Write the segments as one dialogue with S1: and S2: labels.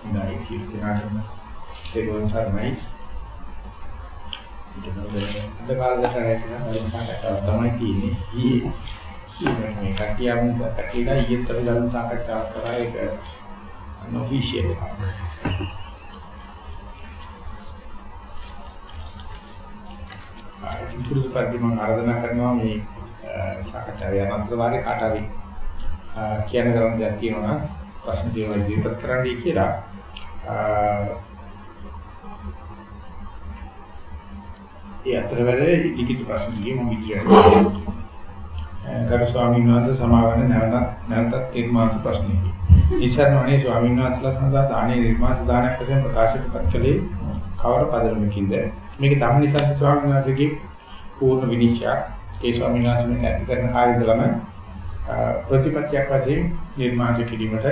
S1: ඉඳයි සියලු දෙනාටම තෙරුවන් සරණයි. ඉතින් කාලෙට රැගෙන ධර්ම සාකච්ඡාවක් තමයි තියෙන්නේ. ඊයේ මේ කටියම් කටියලා ඊයේ තර ධර්ම සාකච්ඡාවක් කරා ඒක අනොෆිෂියල් එකක්. පුරුදු පරිදි මම ආරාධනා කරනවා මේ සාකච්ඡාව යන අතර වාරේ කාට හරි කියන කරන දෙයක් තියෙනවා නම් ප්‍රශ්න තියෙනවා ඉදිරිපත් කරන්නයි කියලා. ඒ අතර වැඩ ලිඛිත ප්‍රශ්න දිගේ මම ඉදිරියට ගරු ස්වාමීන් වහන්සේ සමාවන නැවත නැවතත් තීර්මාන ප්‍රශ්නයකි. ඉස්සරණෝනේ ස්වාමීන් වහන්සේලා සඳහා දානේ නිර්මාණ දානයක් වශයෙන් ප්‍රකාශිත කළේ කවර පදනමකින්ද? මේක ධම්මනිසත් ස්වාමීන් වහන්සේගේ පූර්ණ විනිශ්චයක්. ඒ ස්වාමීන් වහන්සේ මේක ඇති කරන කාර්යදලම ප්‍රතිපත්තියක් වශයෙන් නිර්මාණය කිරීමට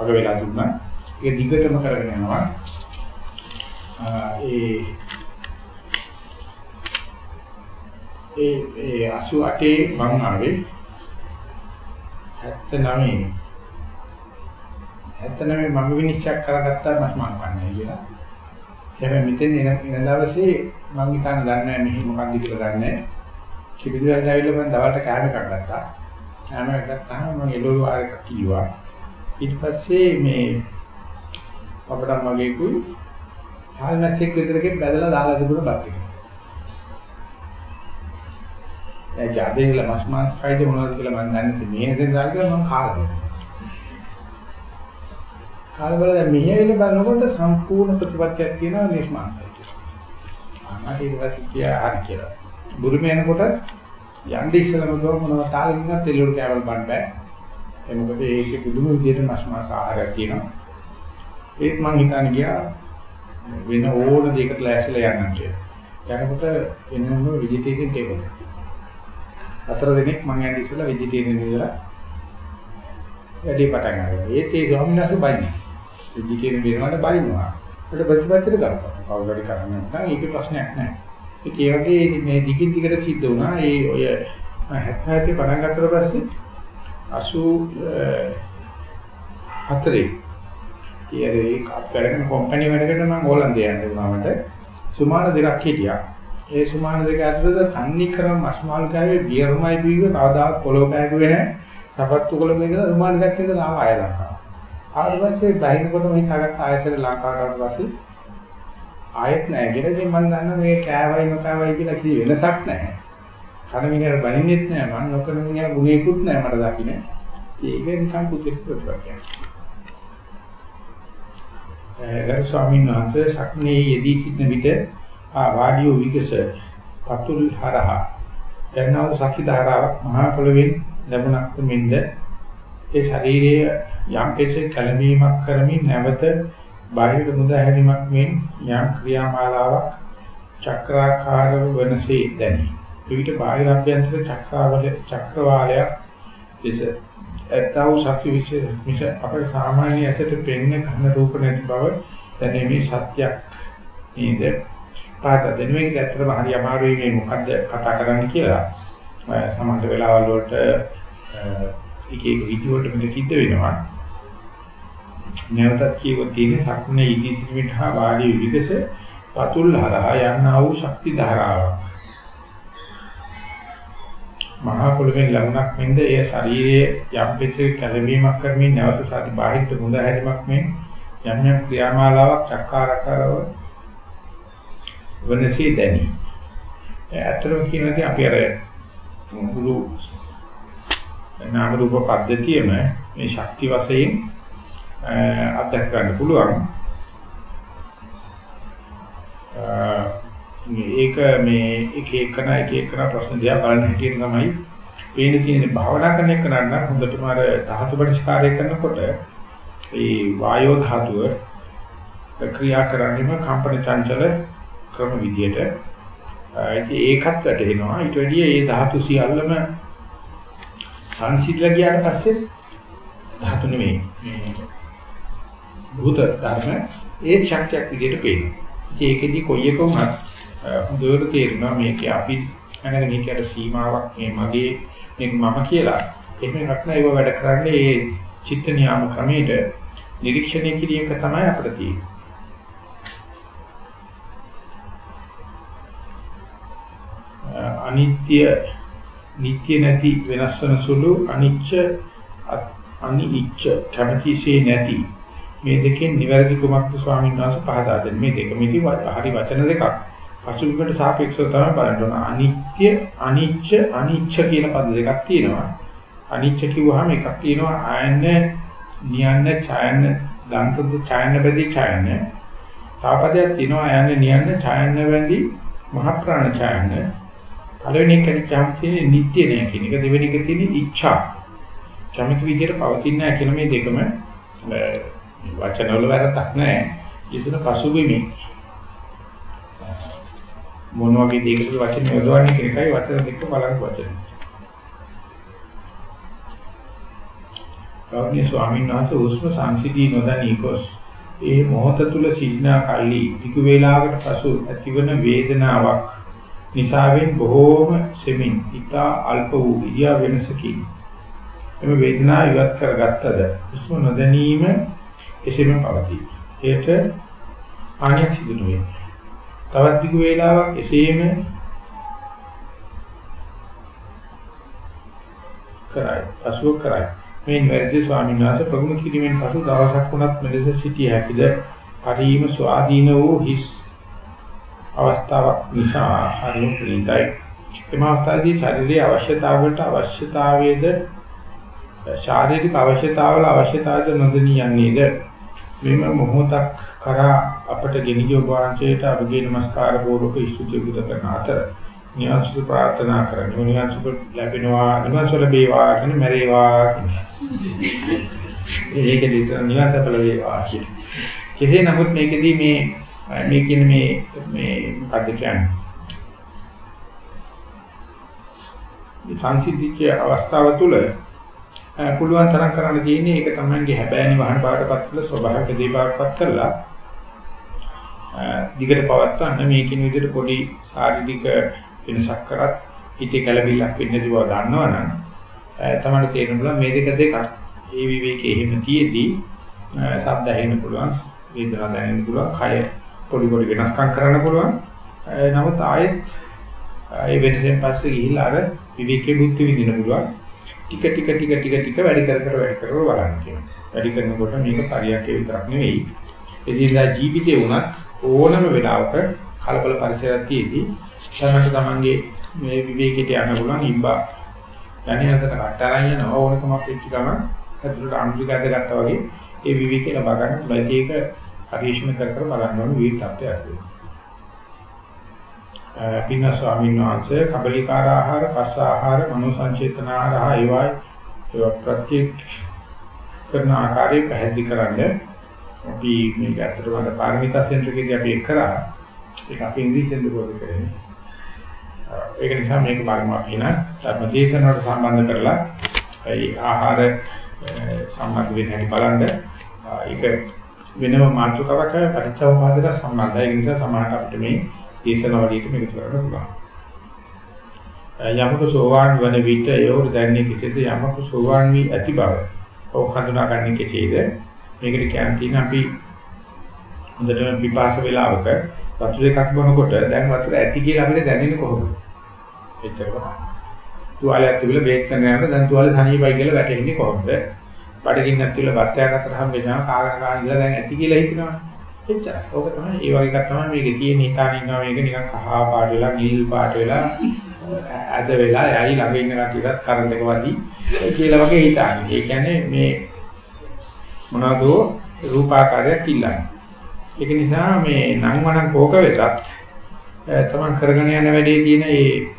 S1: වග වෙලා දුන්නා. ඒක දිගටම කරගෙන යනවා. ඒ ඒ ඒ 88 මං ආවේ 79 79 මම විනිශ්චය කරගත්තා මස් මාන කන්නේ කියලා. හැබැයි මෙතෙන් එන එන දවසේ මං හිතන්නේ දන්නේ නැහැ මෙහි මොකක්ද කියලා දන්නේ නැහැ. කිවිදුවල් ඇවිල්ලා මම දවල්ට කෑම එකක් ගත්තා. කෑම එකක් ගත්තාම මම එළවලු ආරක කිව්වා. ඊට පස්සේ මේ අපඩම් වගේ කුයි හාල් නැස්සෙක් විතරකින් බැදලා දාලා තිබුණ බත් එක. ඒ ජාදේල මස් මාස් කයිද මොනවද කියලා මම දන්නේ නැහැ. මේ නේද දාලා මම කාලා දෙනවා. කාලා බලලා දැන් මෙහි ඇවිල්ලා බලනකොට සම්පූර්ණ ප්‍රතිපත්තියක් තියෙනවා නිෂ්මාංශයට. ආනාට ඊට පස්සේ කියා හරි කියලා. බුරුමේ යනකොට යන්න ඉස්සෙල්ලම ගොම මොනවා තාලෙකින්වත් එළවලු කෑවල් බන්න බෑ. ඒ මොකද ඒකේ පුදුම විදිහට මස් මාස් ආහාරයක් තියෙනවා. ඒත් මං හිතන්නේ ගියා වෙන ඕන දෙයකට ලෑස්තිලා යන්න කියලා. යනකොට වෙනම වෙජිටේරියන් ටේබල් එකක්. හතර දෙනෙක් මං යන්නේ ඉස්සෙල්ලා වෙජිටේරියන් ඉඳලා වැඩි පටන් ගන්නවා. ඒත් ඒ ස්වාමීන් වහන්සේ බයින්නේ. වෙජිටේරියන් වෙනවට බයින්නවා. ඒක ප්‍රතිපත්තියට ගන්නවා. කවුරුහරි කරන්නේ නැත්නම් ඒක ප්‍රශ්නයක් නෑ. ඒ වගේ මේ දිගින් දිගට සිද්ධ වුණා. ඒ ඔය 70 පටන් ගත්තට පස්සේ 84 ඊයේ කරගෙන කම්පැනි වැඩකට මම හොලන්දේ යන්න වුණා මට. සුමාන දෙකක් හිටියා. ඒ සුමාන දෙක ඇතුළත තන්නි කරන් මස්මාල් කාවේ බියර්මයි බීවේ කවදාවත් පොළොව කෑගුවේ නැහැ. සපත්තු කොළඹ ඉඳලා සුමාන දෙකක් ඉඳලා ආවා ආය ලංකාව. ආවට පස්සේ බයිනකොට මම හිතාගත්ත ආයසර ලංකාවට පස්සේ ආයෙත් නැහැ. ඊට පස්සේ මම දන්නා මේ කෑවයි නොකෑවයි කියලා කිසි වෙනසක් නැහැ. කන මිනිහට බනින්නෙත් නැහැ. මම නොකන මිනිහා ගුණේකුත් නැහැ මට දකින්න. ඒක නිකන් පුදුක ප්‍රතිපත්තියක්. ගරු ස්වාමීන් වහන්සේ ශක්නේ යෙදී සිටින විට ආ වාඩියෝ විකස පතුල් හරහා යනව සක්ති ධාරාවක් මහා පොළවෙන් ලැබුණක් මෙන්ද ඒ ශරීරයේ යම් කෙසේ කලමීමක් කරමින් නැවත බාහිර මුදා හැරීමක් මෙන් යම් ක්‍රියාමාලාවක් චක්‍රාකාරව වනසේ දැනේ. විවිධ බාහිර අභ්‍යන්තර චක්‍රාවල චක්‍රවාලයක් ලෙස ඇත්තව ශක්ති විශේෂ මිස අපේ සාමාන්‍ය ඇසට පෙනෙන කන රූප නැති බව දැනීමේ සත්‍යයක් නේද? පාත දෙනුවේ ඇත්තටම හරි අමාරුයි මේ මොකද්ද කතා කරන්න කියලා. සමහර වෙලාවල් වලට එක එක විදි වලට මෙතන සිද්ධ වෙනවා. නැවතත් කියවොත් තියෙන සක්නේ ඉදි සිටිමිට හා වාඩි විගස පතුල් හරහා යන්නා වූ ශක්ති ධාරාවක්. මහා පොළවෙන් ලැබුණක් මෙන්ද ඒ ශරීරයේ යම් පිටසේ කැළවීමක් කරමින් නැවත සාති බාහිරට මුද හැරීමක් මෙන් යම් යම් ක්‍රියාමාලාවක් චක්කාරකරව වනසේ දැනි. ඇත්තටම කියනදී අපි අර මුළු නාම රූප පද්ධතියම මේ ශක්ති වශයෙන් අත්දැක ගන්න පුළුවන්. මේක මේ එක එකන එක එකන ප්‍රශ්න දිහා බලන හැටියට තමයි පේන තියෙන භාවනා කරන එක නන්න හොඳටම අර ධාතු පරිස්කාරය කරනකොට ඒ වායෝ ධාතුව ක්‍රියා කරන්නේම කම්පන චංචල ක්‍රම විදියට ඉතින් ඒකත් වැටෙනවා ඊට වැඩිය ඒ ධාතු සියල්ලම සංසිද්ධ ගියාට පස්සේ ධාතු නෙමෙයි මේ භූත ධර්ම ඒ ශක්තියක් විදියට පේනවා. ඒකෙදි කොයි එක වුණත් හොඳට තේරෙනවා මේකේ අපි නැගෙන හිතට සීමාවක් මේ මගේ මේක මම කියලා. එහෙම නැත්නම් ඒව වැඩ කරන්නේ ඒ චිත්ත නියාම ක්‍රමයට නිරීක්ෂණය කිරීම තමයි අපිට තියෙන්නේ. අනිත්‍ය නිට්ටය නැති වෙනස් වෙන සුළු අනිච්ච අනිච්ච කැමැතිසේ නැති මේ දෙකෙන් නිවැරදි කුමක්ද ස්වාමීන් වහන්සේ පහදා දෙන්නේ මේ දෙක මේකේ හරි වචන දෙකක් පසුබිමට සාපේක්ෂව තමයි බලන්න ඕන. අනිත්‍ය අනිච්ච අනිච්ච කියන පද දෙකක් තියෙනවා. අනිච්ච කිව්වහම එකක් තියෙනවා ආයන්න නියන්න ඡායන්න දන්තද ඡායන්න බැදී ඡායන්න. තාපදයක් තියෙනවා ආයන්න නියන්න ඡායන්න බැදී මහ ප්‍රාණ ඡායන්න. පළවෙනි එක කැරිච්චාම තියෙන්නේ නිට්ටය නෑ කියන එක. දෙවෙනි එක තියෙන්නේ ඉච්ඡා. කැමති විදිහට පවතින්නේ නැහැ කියලා මේ දෙකම වචන වල වැරද්දක් නෑ. යෙදුන පසුබිමේ මොන වගේ දෙයකට වචන යොදවන්නේ කියන එකයි වචන දෙක බලන්න වචන. ගෞරවනීය ස්වාමීන් වහන්සේ උස්ම සංසිදී නොදැනී ගොස් ඒ මොහොත තුල සිටිනා කල්ලි ටික වේලාවකට පසු ඇතිවන වේදනාවක් නිසාවෙන් බොහෝම සෙමින් ඉතා අල්ප වූ ඉරියා වෙනසකින් එම වේදනාව ඉවත් කරගත්තද හුස්ම නොදැනීම එසේම පවතී. ඒට ආනියක් සිදු නොවේ. තවත් දිග වේලාවක් එසේම කරයි. පසුව කරයි. මේ නිවැරදි ස්වාමීන් වහන්සේ ප්‍රගුණ කිරීමෙන් පසු දවසක් වුණත් මෙලෙස සිටිය හැකිද? හරීම ස්වාධීන වූ හිස් අවස්ථාවක් නිසා හරිම ප්‍රීතයි. එම අවස්ථාවේදී ශරීරයේ අවශ්‍යතාවලට අවශ්‍යතාවයේද ශාරීරික අවශ්‍යතාවල අවශ්‍යතාවද නොදෙනී යන්නේද මෙම මොහොතක් කරා අපට ගෙනියෝ වහන්සේට අපගේ නමස්කාර පූර්වක ස්තුති බුද කරන අතර නියංසුක ප්‍රාර්ථනා කරන නියංසුක ලැබෙනවා නියංසුක ලැබේවා කියන මැරේවා කියන. ඒක දිතර නියංසුක ලැබේවා කියන. කෙසේ නමුත් මේකෙදී මේ මේ කියන මේ මේ මොකද්ද කියන්නේ? මේ සංසිද්ධිච්ච අවස්ථාව තුළ පුළුවන් තරම් කරන්න තියෙන්නේ ඒක තමයි හැබෑනි වහන බාටපත් කළ ස්වභාවික දීපාවක්පත් කරලා දිගට පවත්වන්න මේ කියන විදිහට පොඩි ශාරීරික වෙනසක් කරත් හිතේ කලබිලක් වෙන්නේ නැති බව දන්නවනම් තමයි තේරෙන්න මේ දෙක දෙකක් ඒ විවේකයේ එහෙම තියේදී සද්ද ඇහෙන්න පුළුවන් වේදනා දැනෙන්න පුළුවන් කය පොඩි පොඩි වෙනස්කම් කරන්න පුළුවන්. නමුත් ආයෙත් ඒ වෙනසෙන් පස්සේ ගිහිල්ලා අර විවේකයේ බුද්ධ විඳින්න පුළුවන්. ටික ටික ටික ටික ටික වැඩි කර කර වැඩි කර බලන්න කියනවා. වැඩි කරනකොට මේක පරියන්කේ විතරක් නෙවෙයි. එදිනදා ජීවිතේ වුණත් ඕනම වෙලාවක කලබල පරිසරයක් තියේදී තමයි තමන්ගේ මේ විවේකයට යන්න පුළුවන් ඉබ්බා. යන්නේ අතට කට්ටරන් යන ඕනකමක් වෙච්ච ගමන් ඇතුළට අනුලිකද ගත්තා වගේ ඒ විවේකේ ලබා ගන්න බැරි ඒක පරිශීලන කර කර බලන්න ඕන විවිධ තත්ත්වයක් තියෙනවා. පින්න ස්වාමීන් වහන්සේ කබලිකාර ආහාර, පස්ස ආහාර, මනෝ සංචේතන ආහාර ඒවා ඒවා ප්‍රත්‍යක්ෂ කරන ආකාරය පැහැදිලි කරන්නේ අපි මේක ඇත්තටම අර පාරමිතා සෙන්ටර් එකේදී අපි ඒක කරා ඒක අපි ඉංග්‍රීසියෙන් දෙපොත කරන්නේ. ඒක නිසා මේක බලමු අපි න ධර්ම දේශනාවට සම්බන්ධ කරලා ඒ ආහාර සම්බන්ධ වෙන හැටි බලන්න ඒක වෙනම මාතෘකාවක් පරිච්ඡේදපාදක සම්බන්ධයි. ඒ නිසා සමාහට අපිට මේ දේශනාවලියට මේක කරන්න පුළුවන්. යමක සෝවාන් වන විට යෝර දැන්නේ කෙසේද යමක සෝවාන් වී ඇති බව. ඔව් හඳුනා ගන්න කෙසේද? මේකට කියන්න අපි හොඳටම පිපාස වේලාවක වතුර එකක් බොනකොට දැන් වතුර ඇති කියලා අපිට දැනෙන්නේ කොහොමද? එච්චරම. තුවාලයක් තිබිලා බේත් කරන යනකොට දැන් තුවාලේ තනියමයි කියලා වැටෙන්නේ කොහොමද? බඩගින්නක් තියලා බත්යක් අතර හම්බෙනවා කාගෙන කාගෙන ඉඳලා දැන් ඇති කියලා හිතනවා. එච්චරයි. ඕක තමයි ඒ වගේ එකක් තමයි මේකේ තියෙන හිතාන ඉන්නවා මේක නිකන් කහා පාට වෙලා නිල් පාට වෙලා අද වෙලා යයි ළඟ ඉන්න කට්ටියටත් කරන්ට් එක වදී කියලා වගේ හිතාන්නේ. ඒ කියන්නේ මේ මොනවාද රූපාකාරයක් ඉල්ලන්නේ. ඒක නිසා මේ නම් වණන් කෝක වෙතත් තමන් කරගෙන යන වැඩේ තියෙන ඒ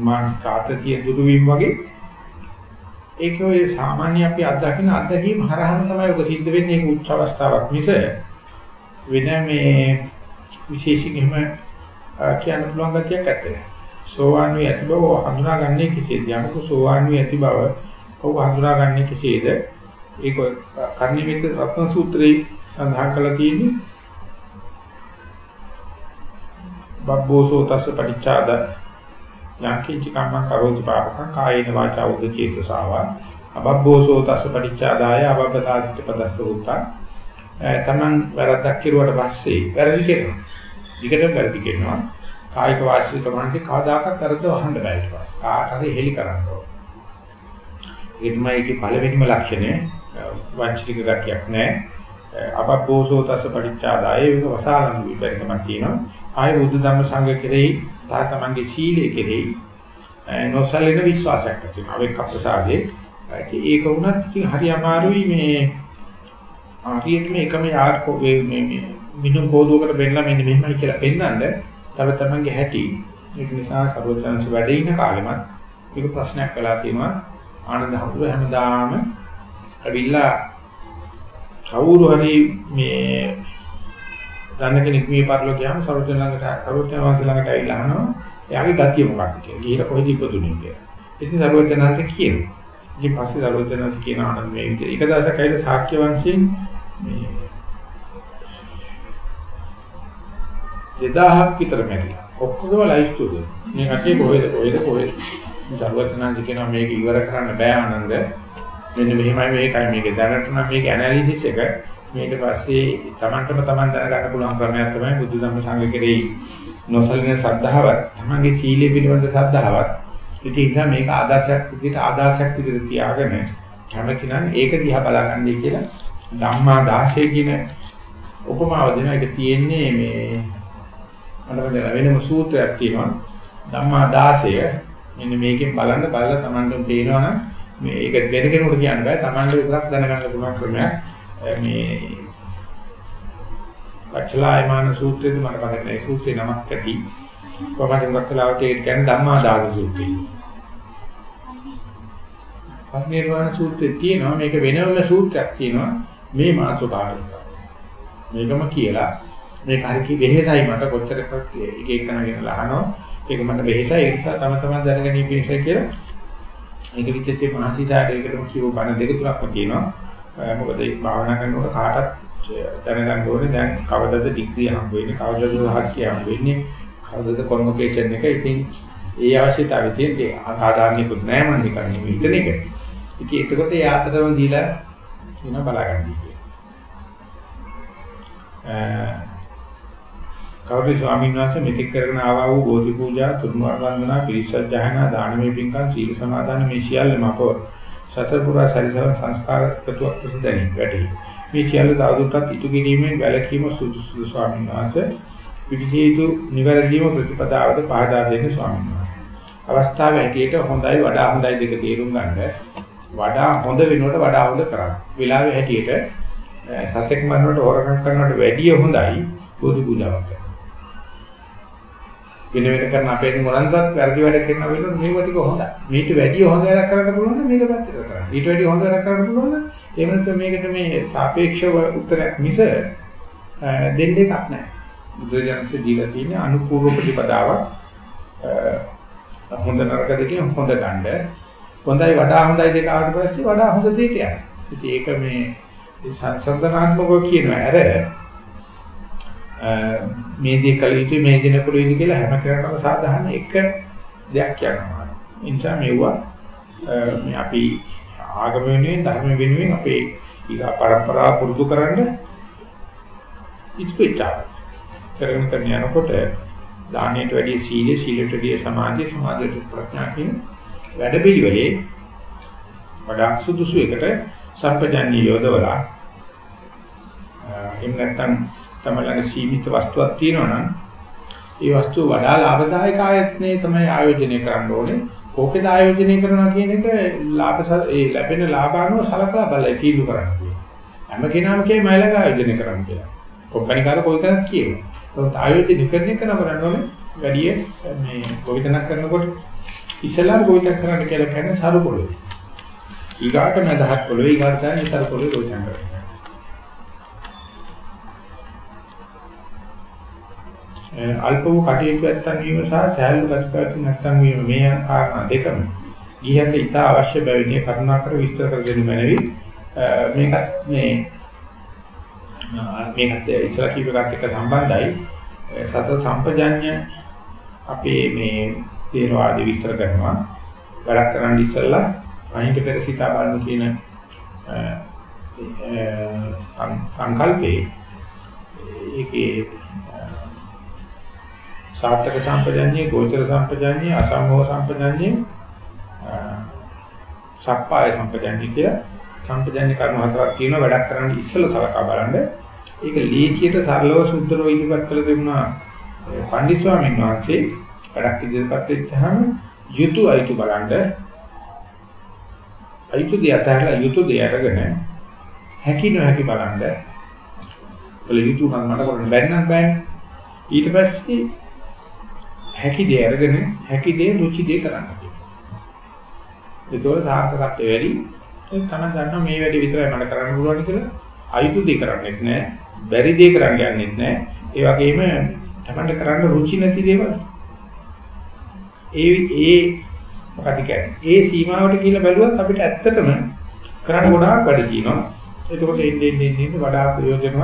S1: මානසික ආතතිය දුරු වීම වගේ ඒක ඔය සාමාන්‍ය අපි අත්දකින්න අත්දැකීම් හරහාම තමයි ඔක සිද්ධ වෙන්නේ ඒක උච්ච අවස්ථාවක් මිස වෙන මේ විශේෂයෙන් එහෙම කියන්න පුළුවන් ගතියක් නැත්තේ. සෝවාන් වී ඇති බව හඳුනාගන්නේ කෙසේද? යමක සෝවාන් වී ඇති බව ඔව් හඳුනාගන්නේ කෙසේද? ඒක කර්ණිමිත රත්න සූත්‍රයේ සඳහන් කරලා තියෙන්නේ බබ්බෝසෝ තස්ස පටිච්චාද යංකින්ච කම්මං කරෝති පාපකං කායේන වාචා උද චේතසාව අබබ්බෝසෝ තස්ස පටිච්චාදාය අබබ්බතාදිට පදස්ස උත්තා තමන් වැරද්දක් කෙරුවට පස්සේ වැරදි කරනවා. විකටම වැරදි කරනවා. කායික වාචික ප්‍රමාණික කවදාකවත් වැරද්ද වහන්න බෑ ඊට පස්සේ. කාට හරි හෙලි කරන්න ඕන. ඒ තමයි ඒකේ පළවෙනිම ලක්ෂණය. වාචික ගතියක් නැහැ. අපබ්බෝසෝ තස පරිච්ඡාදාය ඒක වසාලන විපරිණමක් තියෙනවා. ආය බුදු ධම්ම සංඝ කෙරෙහි තා තමන්ගේ සීලය කෙරෙහි නොසලින විශ්වාසයක් ඇති වෙනවා. අවෙක් අප්‍රසාදේ. ඒක වුණත් ඉතින් හරි අමාරුයි මේ හරියට මේකම යාකෝ මේ මේ මිනු කෝදුවකට බෙන්නලා මෙන්න මෙහෙමයි කියලා පෙන්නන්න තව තමන්ගේ හැටි ඒක නිසා සර්වචන්ස වැඩ ඉන කාලෙමත් මේක ප්‍රශ්නයක් වෙලා තියෙනවා ආනන්ද හඳුර හැමදාම ඇවිල්ලා කවුරු හරි මේ දන්න කෙනෙක් මේ පරිලෝක ගියාම සර්වචන් ළඟට සර්වචන් වාසී ළඟට ඇවිල්ලා අහනවා එයාගේ ගතිය මොකක්ද කියලා. ගිහිලා කොහෙද ඉපදුනේ කියලා. ඉතින් සර්වචනanse කියනවා. ඉතින් පස්සේ සර්වචනanse කියන ආනන්ද මේ විදිහට එක දවසක් ඇවිල්ලා ශාක්‍ය වංශයෙන් මේ 2000ක් විතර මැරිලා. ඔක්කොගම ලයිෆ් ස්ටෝරි. මේ කටේ කොහෙද කොහෙද කොහෙද. මේ සර්වචනanse කියනවා මේක ඉවර කරන්න බෑ ආනන්ද. මෙන්න මෙහෙමයි මේකයි. මේක දැනට නම් මේක ඇනලිසිස් එක. මේක පස්සේ Tamanටම Taman දැනගන්න පුළුවන් ක්‍රමයක් තමයි බුදු දහම සංඝ කෙරෙහි නොසලින ශ්‍රද්ධාවත් තමන්ගේ සීලය පිළිබඳ ශ්‍රද්ධාවත් ඉතින් නිසා මේක ආදර්ශයක් විදිහට ආදර්ශයක් විදිහට තියාගෙන කැමති නම් ඒක දිහා බලගන්නයි කියලා ධම්මා දාශය කියන උපමාව දෙන එක තියෙන්නේ මේ මඩවල වෙනම සූත්‍රයක් තියෙනවා. ධම්මා දාශය මෙන්න මේකෙන් බලන්න බලලා තමන්ට තේරෙනවා මේ ඒක වෙන කෙනෙකුට කියන්න බෑ. තමන්ට විතරක් දැනගන්න පුළුවන් ක්‍රමයක්. මේ පච්චලායමාන සූත්‍රයේද මට මතක නැහැ සූත්‍රේ නමක් ඇති. කොහොමද හුඟක් වෙලාවට ඒක කියන්නේ ධම්මාදාන සූත්‍රය. පරිනිර්වාණ සූත්‍රයේ තියෙනවා. මේක වෙනම සූත්‍රයක් තියෙනවා. මේ මාතෘකාවට. මේකම කියලා. මේක හරි වෙහෙසයි මට කොච්චර එක එක කනගෙන අහනවා. ඒක මට වෙහෙසයි. ඒ නිසා තම තමන් දැනගැනීම පිණිස කියලා ඒක විචේතේ මහසිසාරට ඒකටම කියව බණ දෙක තුනක්ම තියෙනවා. මොකද ඒ භාවනා කරනකොට කාටත් දැනගන්න ඕනේ. දැන් කවදද ඩිග්‍රී හම්බ වෙන්නේ? කවදද සහත්ය හම්බ වෙන්නේ? කවදද කොන්වොකේෂන් එක? ඉතින් ඒ අවශ්‍යතාවය තියෙන්නේ. ආදානියකුත් නැහැ මම නිකන් හිතන එක. ඉතින් එතකොට ඒ ආතරම දීලා කියන බලාගන්න ඉන්නේ. කවුරු ස්වාමීන් වහන්සේ මෙතෙක් කරගෙන ආවා වූ බෝධි පූජා, තුන්වර වන්දනා, පිරිසජ්ජායනා, දානමය පින්කම්, සීල සමාදන් මේ සියල්ලම අප සතර පුරා සරිසව සංස්කාර ප්‍රතුක් ප්‍රසිද්ධයි වැඩි. මේ සියල්ල තවදුරටත් ඉටු කිරීමෙන් වැළකීම සුදුසුදු ස්වාමීන් වහන්සේ විවිධීතු නිවැරදිම ප්‍රතිපදාවට පහදා දෙන්න ස්වාමීන් වහන්සේ. අවස්ථාව හැටියට හොඳයි වඩා හොඳයි දෙක තේරුම් ගන්න වඩා හොඳ වෙනකොට වඩා හොඳ කරන්න. වෙලාවේ හැටියට සත්‍යක් මරනකොට හොරකම් කරනවට වැඩිය හොඳයි බෝධි පූජාවක් කරන්න. වෙන වෙන කරන අපේ මොනන්තත් වැරදි වැඩ කරන වෙලාවට මේව ටික හොඳයි. මේට වැඩිය හොඳ වැඩක් කරන්න පුළුවන් නම් මේක පැත්තට කරන්න. ඊට වැඩිය හොඳ වැඩක් කරන්න පුළුවන් නම් එහෙම නැත්නම් මේකට මේ සාපේක්ෂව උත්තරයක් මිස දෙන්න එකක් නැහැ. බුදුරජාණන්සේ දීලා තියෙන අනුපූර්ව ප්‍රතිපදාවක් හොඳ නරක දෙකෙන් හොඳ ගන්න. හොඳයි වඩා හොඳයි දෙක ආවට පස්සේ වඩා හොඳ දෙයට යනවා. ඉතින් ඒක මේ සංසන්දනාත්මකව කියනවා. අර මේ දේ කල යුතුයි මේ දේ නකළු යුතුයි කියලා හැම කෙනාටම සාධාරණ එක දෙයක් කියනවා. ඒ නිසා මෙවුවා මේ අපි ආගම වෙනුවෙන් ධර්ම වෙනුවෙන් අපේ ඊගා પરම්පරාව පුරුදු කරන්න ඉස්පෙච්චා කරගෙන කරන යනකොට දානයට වැඩිය සීලය සීලයට වැඩිය සමාධිය සමාධියට ප්‍රඥා කියන වැඩ පිළිවෙලේ වඩා සුදුසු එකට සම්පජන්‍ය යොදවලා එහෙම නැත්නම් තමයි සීමිත වස්තුවක් තියෙනවා නම් ඒ වස්තුව වඩා ලාභදායක ආයතනයේ තමයි ආයෝජනය කරන්න ඕනේ කෝකේද ආයෝජනය කරනවා කියන එක ලාභ ඒ ලැබෙන ලාභ අනුව සලකලා බලයි තීන්දුව කරන්න හැම කෙනාම කියයි මයිලක ආයෝජනය කරන්න කියලා. කොම්පැනි කාර කොයි තරම් කියනවා. ඒත් ආයෝජනය කරන එක නම් කරනවනේ වැඩි මේ ගොවිතැනක් කරනකොට ඉස්සෙල්ලාම ගොවිතැන කරන්න කියලා කියන්නේ සරු පොළොවේ. ඊගාට මදහත් පොළොවේ ඊගාට තමයි සරු පොළොවේ ගොවිතැන කරන්නේ. අල්ප වූ කටයුතු නැත්තම් වීම සහ සෑහළු කටයුතු නැත්තම් වීම මේ කාරණා දෙකම ගියන්ට ඉතා අවශ්‍ය බැවිනේ කරුණාකර විස්තර කර දෙනු මැනවි. මේකත් මේ මේකත් ඉස්සලා කීප එකත් එක්ක සම්බන්ධයි. සතර සම්පජඤ්ඤ අපේ මේ තේරවාදී විස්තර කරනවා. වැඩක් කරන්න ඉස්සලා අනිත් පෙර සිතා බලන කියන සංකල්පේ ඒකේ සාර්ථක සම්පජඤ්ඤේ ගෝචර සම්පජඤ්ඤේ අසම්මෝහ සම්පජඤ්ඤේ සප්පාය සම්පජඤ්ඤේ කියලා සම්පජඤ්ඤ කර්ම හතරක් තියෙනවා වැඩක් කරන්න ඉස්සෙල්ලා සලකා බලන්න. ඒක ලීසියට සරලව සුද්ධව ඉදිරිපත් කළ දෙන්නා පණ්ඩිත ස්වාමීන් වහන්සේ වැඩක් ඉදිරිපත් වෙච්චාම යුතු අයිතු බලන්න. අයිතු දෙය අතහැරලා යුතු දෙය අරගෙන හැකි නොහැකි බලන්න. වල යුතු නම් මට කරන්න බැරි නම් බෑනේ. ඊට පස්සේ හැකි දේ අරගෙන හැකි දේ රුචි දේ කරන්න කියනවා. ඒතකොට සාර්ථකත්වය වැඩි. ඒ තමයි දන්නවා මේ වැඩේ විතරයි මට කරන්න පුළුවන් කියලා අයිතු දේ කරන්නේත් නැහැ. බැරි දේ කරන්න යන්නේත් නැහැ. ඒ වගේම තමන්ට කරන්න රුචි නැති දේවල්. ඒ ඒ මොකද කියන්නේ? ඒ සීමාවට කියලා බැලුවත් අපිට ඇත්තටම කරන්න ගොඩාක් වැඩ තියෙනවා. එතකොට එන්නේ එන්නේ වඩා ප්‍රයෝජනවත්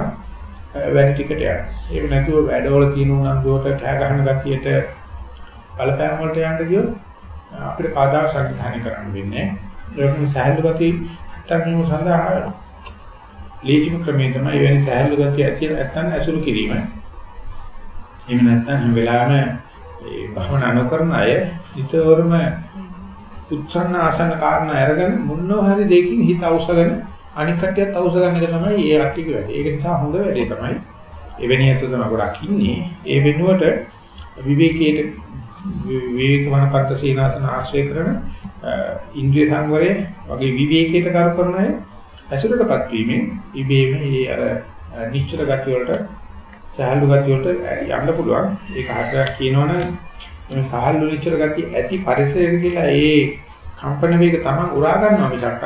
S1: වැඩ ටිකට යනවා. ඒක නැතුව වැඩවල තියෙන උනන්දුවට කෑ ගහන ගතියට බලපෑම් වලට යන්න ගියොත් අපිට කාදා සංවිධානය කරන්න වෙන්නේ. ඒකම සහැල්ලු ගතිය නැත්තම් මේ සඳහා ලීසිම ක්‍රමය තමයි වෙන සහැල්ලු ගතිය ඇති නැත්තම් ඇසුරු කිරීම. එහෙම නැත්තම් හැම වෙලාවෙම ඒ භවනා නොකරන අය නිතරම උච්චන්න ආසන්න කාරණා අරගෙන මොනවා හරි දෙකින් හිත අවශ්‍යගෙන අනික් කටියත් අවශ්‍ය ගන්න එක තමයි ඒ අට්ටික වැඩේ. ඒක නිසා හොඳ වැඩේ තමයි එවැනි අත තමයි ගොඩක් ඉන්නේ. ඒ වෙනුවට විවේකයේ විවේක වනපත්ත සීනාසන ආශ්‍රය කරන ඉන්ද්‍රිය සංවරය වගේ විවේකයට කර කරන අය ඇසුරටපත් වීමෙන් ඉබේම මේ අර නිශ්චල ගති වලට සහල්ු ගති වලට යන්න පුළුවන්. ඒක හතරක් කියනවනම් මේ සහල්ු නිශ්චල ගති ඇති පරිසරයක කියලා ඒ කම්පන වේග තමයි උරා ගන්නවා මිසක්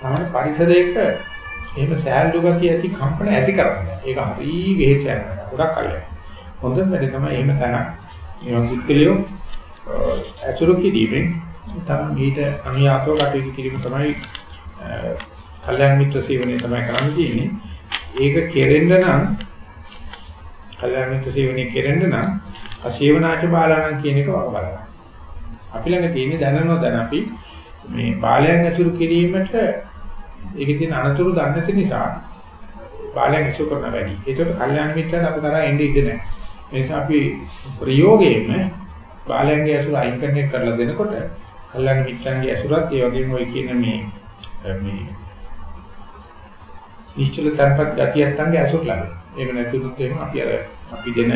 S1: තමයි පරිසරයක එහෙම සහල්ු ගති ඇති කම්පන ඇති කරන්නේ. ඒක හරි වෙහෙස යනවා. ගොඩක් අය. හොඳම වැඩ තමයි එහෙම තැනක් මේ පුද්ගලයෝ අසුරු කිරීමෙන් තමයි ඊට අනුයාතව කටයුතු කිරීම තමයි කල්‍යාණ මිත්‍ර සේවනය තමයි කරන්න තියෙන්නේ. ඒක කෙරෙන්න නම් කල්‍යාණ මිත්‍ර සේවනය කෙරෙන්න නම් අසේවනාච බාලාණන් කියන එක වග බලන්න. අපි ළඟ තියෙන දැනනෝ දැන අපි මේ බාලයන් අසුරු කිරීමට ඒකේ තියෙන අනතුරු දන්නේ නැති නිසා බාලයන් අසුරු කරන වැඩි. ඒකට කල්‍යාණ මිත්‍රයන් අප කරා එන්නේ ඉන්නේ නැහැ. ඒ නිසා අපි ප්‍රයෝගයෙන්ම බාලයන්ගේ ඇසුර අයින් කරන එක කරලා දෙනකොට කල්ලාන මිත්‍රන්ගේ ඇසුරත් ඒ වගේම ඔය කියන මේ මේ නිශ්චල තන්පත් ගතියක් තංගේ ඇසුර ළඟ. ඒක නැතිවොත් එහෙම අපි අර අපි දෙන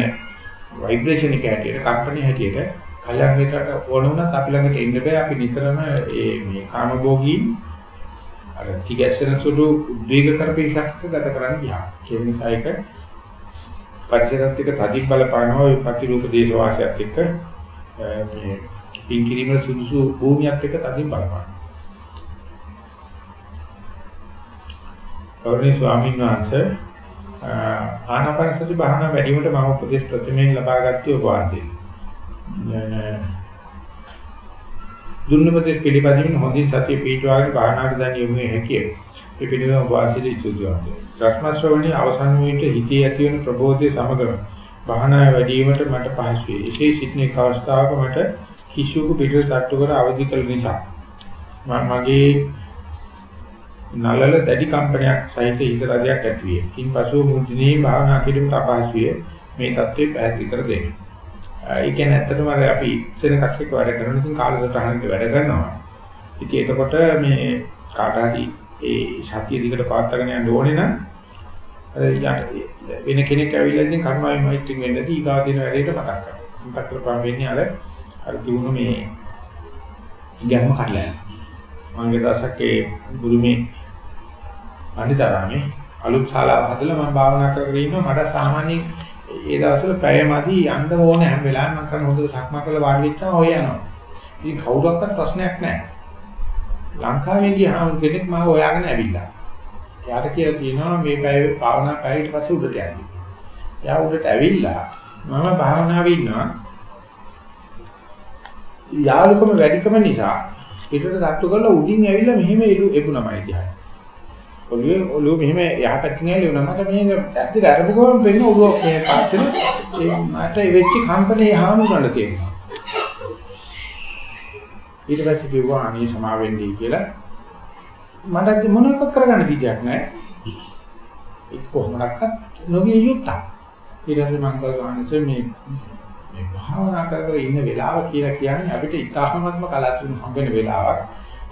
S1: ভাইබ්‍රේෂන් එක හැටියට කම්පැනි හැටියට කල්යාණ මිත්‍රට ඕන වුණත් අපි ළඟට එන්න බෑ අපි නිතරම ඒ මේ කාමභෝගී අර තිගැස්සෙන සුළු උද්වේග කරපේශක් ගත කරන්න ගියා. ඒ නිසා ඒක පරිසරත් එක්ක තදින් බලපානවා ওই ප්‍රතිරූප දේශ වාසයත් එක්ක මේ පින් කිරීමේ සුදුසු භූමියත් එක්ක තදින් බලපානවා. ගෞරවනීය ස්වාමීන් වහන්සේ ආනාපාන සති භාවනා වැඩිවීමට මම උපදේශ ප්‍රතිමයෙන් ලබාගත්තේ ඔබ වහන්සේ. දුන්නපතේ පිළිපදින්න හොඳින් සතිය පිටවාගෙන භාවනාවට දැන් යොමු වෙ හැකියි. ඒ පිළිවෙල ඔබ වහන්සේට ඉසුදුවන්නේ. ධර්ම ශ්‍රවණී අවසන් වීමට හිතේ ඇති වෙන ප්‍රබෝධයේ සමගම භාවනා වැඩිවීමට මට පහසු වේ. එසේ සිටින එක් අවස්ථාවක මට කිසියකු පිටට තට්ටු කර අවදි කළ නිසා මගේ නලල දැඩි කම්පනයක් සහිත හිත රදයක් ඇති විය. ඉන්පසු මුදිනේ භාවනා කිරීමට අපහසු විය. මේ தත්ත්වය පැහැදිලි කර දෙන්න. ඒ කියන්නේ ඇත්තටම අපි සෙනගක් එක්ක වැඩ කරන ඉතින් කාලසටහනක වැඩ කරනවා. ඉතින් එතකොට මේ කාට හරි ඒ සතිය දිකට පාත්තගෙන යන්න ඕනේ නම් අර වෙන කෙනෙක් ඇවිල්ලා ඉතින් කර්මයි මෛත්‍රිය වෙන්නදී ඊගා දින වැඩේට මතක් කරනවා. මතක් කරපුවාම වෙන්නේ අර අර දිනු මේ ඉගැන්ම කඩලා යනවා. මගේ දවසක් ඒ ගුරුමේ අනිතරාමේ අලුත් ශාලාව හදලා මම භාවනා කරගෙන ඉන්නවා මට සාමාන්‍ය ඒ දවස්වල පැයමදි යන්න ඕනේ හැම වෙලාවෙම මම කරන හොඳ සක්මන් කරලා වාඩි වෙච්චාම ඔය යනවා. ඉතින් කවුරක්වත් ප්‍රශ්නයක් නැහැ. ලංකාවේ ගියාම කෙනෙක් මාව හොයාගෙන ඇවිල්ලා. එයාට කියලා තියෙනවා මේ පැය භාවනා පැයට පස්සේ උඩට යන්න. එයා උඩට ඇවිල්ලා මම භාවනාවේ ඉන්නවා. යාළුකම වැඩිකම නිසා පිටට තට්ටු කරලා උඩින් ඇවිල්ලා මෙහෙම එපුණමයි තියන්නේ. ඔළුවේ ඔළුව මෙහෙම යහපැත්තෙන් ඇවිල්ලා මට මේක ඇත්තට අරපු ගමන් වෙන්නේ ඔළුව මේ පාත්තේ මට වෙච්ච කම්පණේ හාමුදුරන්ට තියෙනවා. ඊට පස්සේ කිව්වා අනේ සමා වෙන්නයි කියලා මට මොනවක් කරගන්න විදියක් නැහැ ඒක කොහොමදක්වත් නොවිය යුත්තක්. ඊට පස්සේ මම කවදාවත් මේ මේ භාවනා කර කර ඉන්න වෙලාව කියලා කියන්නේ අපිට ඉතාමත්ම කලාතුරකින් හම්බෙන වෙලාවක්.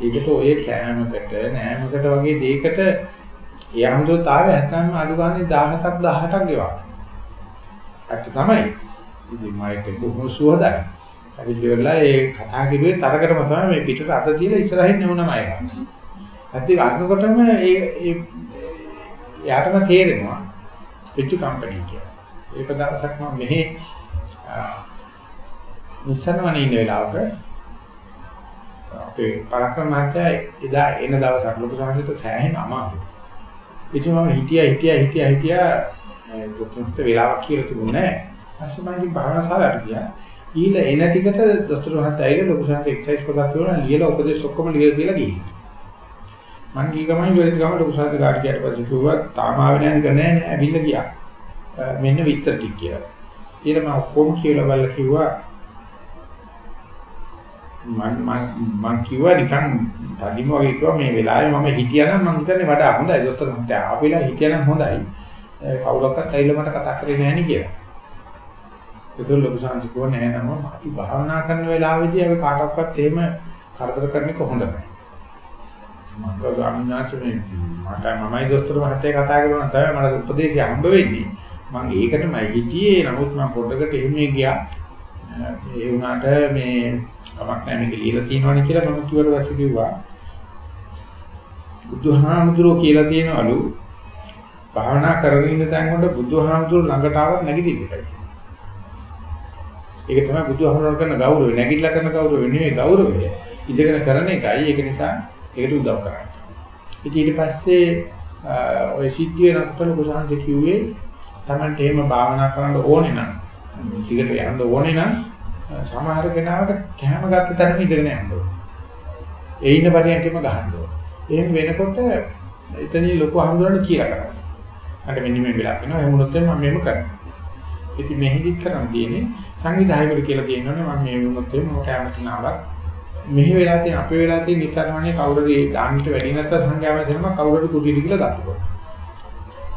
S1: ඒකට ඔය කෑමකට නෑමකට වගේ දෙයකට යම්දෝතාවය නැත්නම් අඩු ගානේ 17ක් 18ක් ගෙවා. ඇත්ත තමයි. ඉතින් මම ඒක බොහොම සුවදයි. අවිල්ලෙලා ඒ කතා කිව්වේ තරකටම තමයි මේ පිටට අත තියලා ඉස්සරහින් නෙමුණම අය. ඇත්ත ඒක අන්නකොටම ඒ ඒ යාටම තේරෙනවා පිටු කම්පැනි කියලා. ඒක දවසක් මම මෙහි නිසනවනේ ඉන්න වෙලාවක අපේ පරක්‍රම මහත්තයා එදා එන දවසක් ලොකු සංහිත සෑහෙන අමාරුයි. ඉතින් මම හිටියා හිටියා හිටියා හිටියා දොස්තරට වෙලාවක් කියලා තිබුණේ නැහැ. ඊපස්සේ මම ඉතින් භාවනා ශාලාවට ගියා. ඊළ එන ටිකට දොස්තර මහත්තයා ඇවිල්ලා ලොකු සංහිත එක්සර්සයිස් පොතක් තියුණා ලියලා උපදේශ ඔක්කොම ලියලා තියලා ගිහින්. මං ගිහ ගමන් වෙලෙත් ගම ලොකු සංහිත කාට ගියට පස්සේ කිව්වා තාම ආවේ නැහැ නේද නැහැ ඇවිල්ලා ගියා. මෙන්න විස්තර ටික කියලා. ඊට මම ඔක්කොම කියලා බලලා කිව්වා මම මම මම කිව්වා නිකන් තදිම වගේ කිව්වා මේ වෙලාවේ මම හිටියනම් මම හිතන්නේ වඩා හොඳයි දොස්තර මහත්තයා ආපු වෙලාව හිටියනම් හොඳයි කවුරක්වත් ඇවිල්ලා මට කතා කරේ නැහැ නේ කියලා. ඒක ලොකු සංසිකෝ නෑ නම අපි භාවනා කරන වෙලාවේදී අපි කාටවත් එහෙම කරදර කරන එක හොඳ නැහැ. මම ගාමිනාචනේ මට මමයි දොස්තර මහත්තයා කතා කරනවා තමයි මට උපදේශය හම්බ වෙන්නේ. මම ඒකටමයි හිටියේ නමුත් මම පොඩකට එහෙම ගියා. ඒ වුණාට මේ කමක් නැහැ මේක ලියලා තියෙනවනේ කියලා මම කිව්වට පස්සේ කිව්වා බුදුහාමුදුරුවෝ කියලා තියෙනවලු භාවනා කරගෙන ඉන්න තැන් වල බුදුහාමුදුරුවෝ ළඟට ආවත් නැගිටින්න බෑ. ඒක තමයි බුදුහාමුදුරුවෝ කරන ගෞරවය. නැගිටලා කරන ගෞරවය නෙවෙයි ගෞරවය. ඉඳගෙන කරන එකයි. ඒක නිසා ඒකට උදව් කරන්නේ. ඉතින් ඊට පස්සේ ඔය සිද්ධිය නත්තල කුසහන්සේ කිව්වේ Tamante එහෙම භාවනා කරන්න ඕනේ නම් ටිකට යන්න ඕනේ නම් සමහර කෙනාට කැම ගත්ත තැනම ඉඳගෙන යන්න ඕනේ. ඒ ඉන්න පරියන්කෙම ගහන්න ඕනේ. එහෙම වෙනකොට එතනින් ලොකු හඳුනන කියලා කරනවා. අර මෙන්න මේ වෙලාව වෙනවා. එහෙම වුණොත් මම මේක කරනවා. ඉතින් මෙහෙදිත් කරන් තියෙන්නේ සංවිධායකවල කියලා තියෙනවනේ මම මේ වුණොත් මම කැමති නාවක් මෙහි වෙලා තියෙන අපේ වෙලා තියෙන නිසරණනේ කවුරුරි දාන්නට වැඩි නැත්නම් සංඝයාවසනම කවුරුරි කුටියට කියලා ගන්නවා.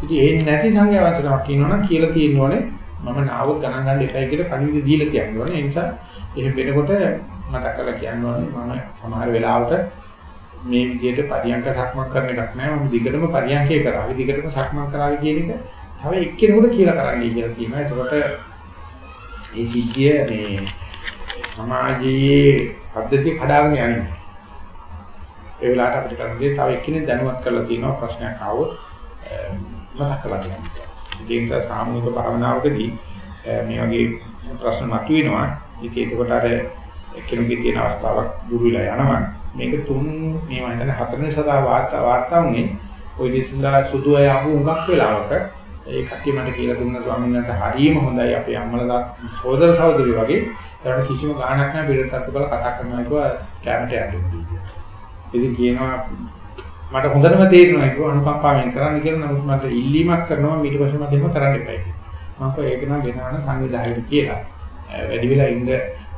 S1: ඉතින් ඒ නැති සංඝයාවසනමක් කියනවනම් කියලා තියෙනවනේ මම නාවොත් ගණන් ගන්න එපයි කියලා පණිවිඩ දීලා කියන්න ඕනේ. ඒ නිසා එහෙම වෙනකොට මතක් කරලා කියන්න ඕනේ මම සමහර වෙලාවට මේ විදිහට පරියන්ක සක්මන් කරන එකක් නෑ මම දිගටම පරියන්කේ කරාවි දිගටම සක්මන් කරාවි කියන එක තව එක්කෙනෙකුට කියලා කරන්නයි කියලා තියෙනවා. ඒකට ඒ සිද්ධිය මේ සමාජයේ පද්ධතිය කඩාගෙන යන්නේ. ඒ වෙලාවට අපිට කරන්නේ තව එක්කෙනෙක් දැනුවත් කරලා තියෙනවා ප්‍රශ්නයක් ආවොත් මතක් කරලා දෙන්න. ඒ නිසා සාමූහික භාවනාවකදී මේ වගේ ප්‍රශ්න මතුවෙනවා. ඉතින් ඒකට අර කෙනෙකුගේ තියෙන අවස්ථාවක් දුරු වෙලා යනවා. මේක තුන් මේ මම හිතන්නේ හතරවෙනි සදා වාර්තා වාර්තා වුණේ ওই දිසලා සුදු අය ආපු උඟක් වෙලාවක ඒ කට්ටිය මට කියලා දුන්න ස්වාමීන් වහන්සේ හරියම හොඳයි අපේ අම්මලා සහෝදර සහෝදරිය වගේ ඒකට කිසිම ගාණක් නැහැ පිළිතුරක් බලලා කතා කරනවා කිව්වා කැමරට යන්න ඉතින් කියනවා මට හොඳටම තේරෙනවා ඒක අනුකම්පාවෙන් කරන්න කියලා නමුත් මට ඉල්ලීමක් කරනවා ඊට පස්සේ මට එහෙම කරන්න එපා කියලා. මම ඒක නම් ගෙනාන සංවිධායකට කියලා. වැඩි වෙලා ඉන්න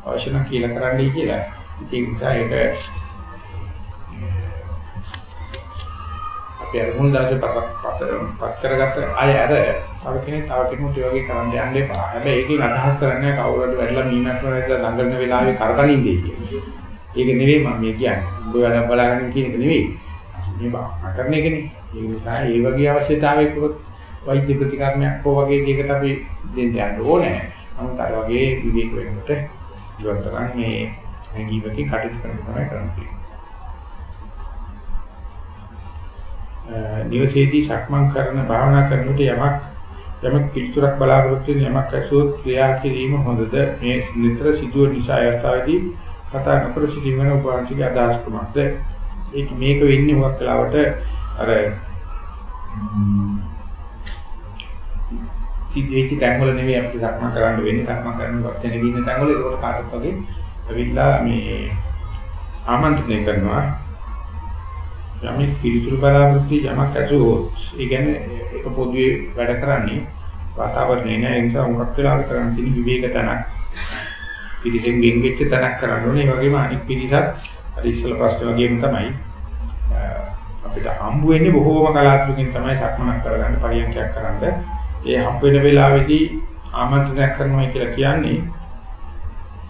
S1: අවශ්‍ය නම් කියලා කරන්නයි කියලා. ඉතින් ඒ නිසා ඒක අපි අර මුල් දාසේ පත් කරගත්ත අය අර තව කෙනෙක් තව කෙනෙකුට වගේ කරන්න යන්න එපා. හැබැයි ඒකෙන් අදහස් කරන්නේ කවුරුහරි වැඩිලා මීනක් වගේ දඟලන වෙලාවේ කරකනින්නේ කියන්නේ. ඒක නෙවෙයි මම මේ කියන්නේ. ඔබ වැඩ බලාගෙන කියන එක නෙවෙයි. මේ භාවනා කරන එකනේ. ඒ නිසා ඒ වගේ අවශ්‍යතාවයක වෛද්‍ය ප්‍රතිකර්මයක් හෝ වගේ දෙයකට අපි දෙන්න යන්න ඕනේ. නමුත් අර වගේ විවේක වෙනකොට ඉවතරන් මේ හැඟීමකින් කටයුතු කරන තමයි කරන්නේ. නිවසේදී සක්මන් කරන භාවනා කරනකොට යමක් යමක් පිළිතුරක් බලාපොරොත්තු වෙන යමක් ඇසුවොත් ක්‍රියා කිරීම හොඳද? මේ නිතර සිදුව නිසා අවස්ථාවේදී කතා නොකර සිටීම වෙන උපවාසික අදහස් කුමක්ද? ඒක මේක වෙන්නේ මොකක් කලාවට අර සිද්ධ වෙච්ච තැන්වල නෙවෙයි අපිට සක්මන් කරන්න වෙන්නේ. සක්මන් කරන වර්ෂනේ දින තැන්වල ඒකට කාටත් වගේ ඇවිල්ලා මේ ආමන්ත්‍රණය කරනවා. යමෙක් පිළිතුරු බලාපොරොත්තු යමක් ඇසුවොත් ඒ කියන්නේ ඒක පොදුවේ වැඩ කරන්නේ වාතාවරණේ නෑ ඒ නිසා උන්කක් වෙලා කරන්න තියෙන විවේක තනක් පිළිසෙන් ගෙන් වෙච්ච තනක් කරන්න ඕනේ ඒ වගේම අනිත් පිළිසත් අර ඉස්සල ප්‍රශ්න වගේම තමයි අපිට හම්බ වෙන්නේ බොහෝම කලාතුරකින් තමයි සක්මනක් කරගන්න පරියන්කයක් කරන්න. ඒ හම්බ වෙන වෙලාවේදී ආමන්ත්‍රණයක් කරනවා කියලා කියන්නේ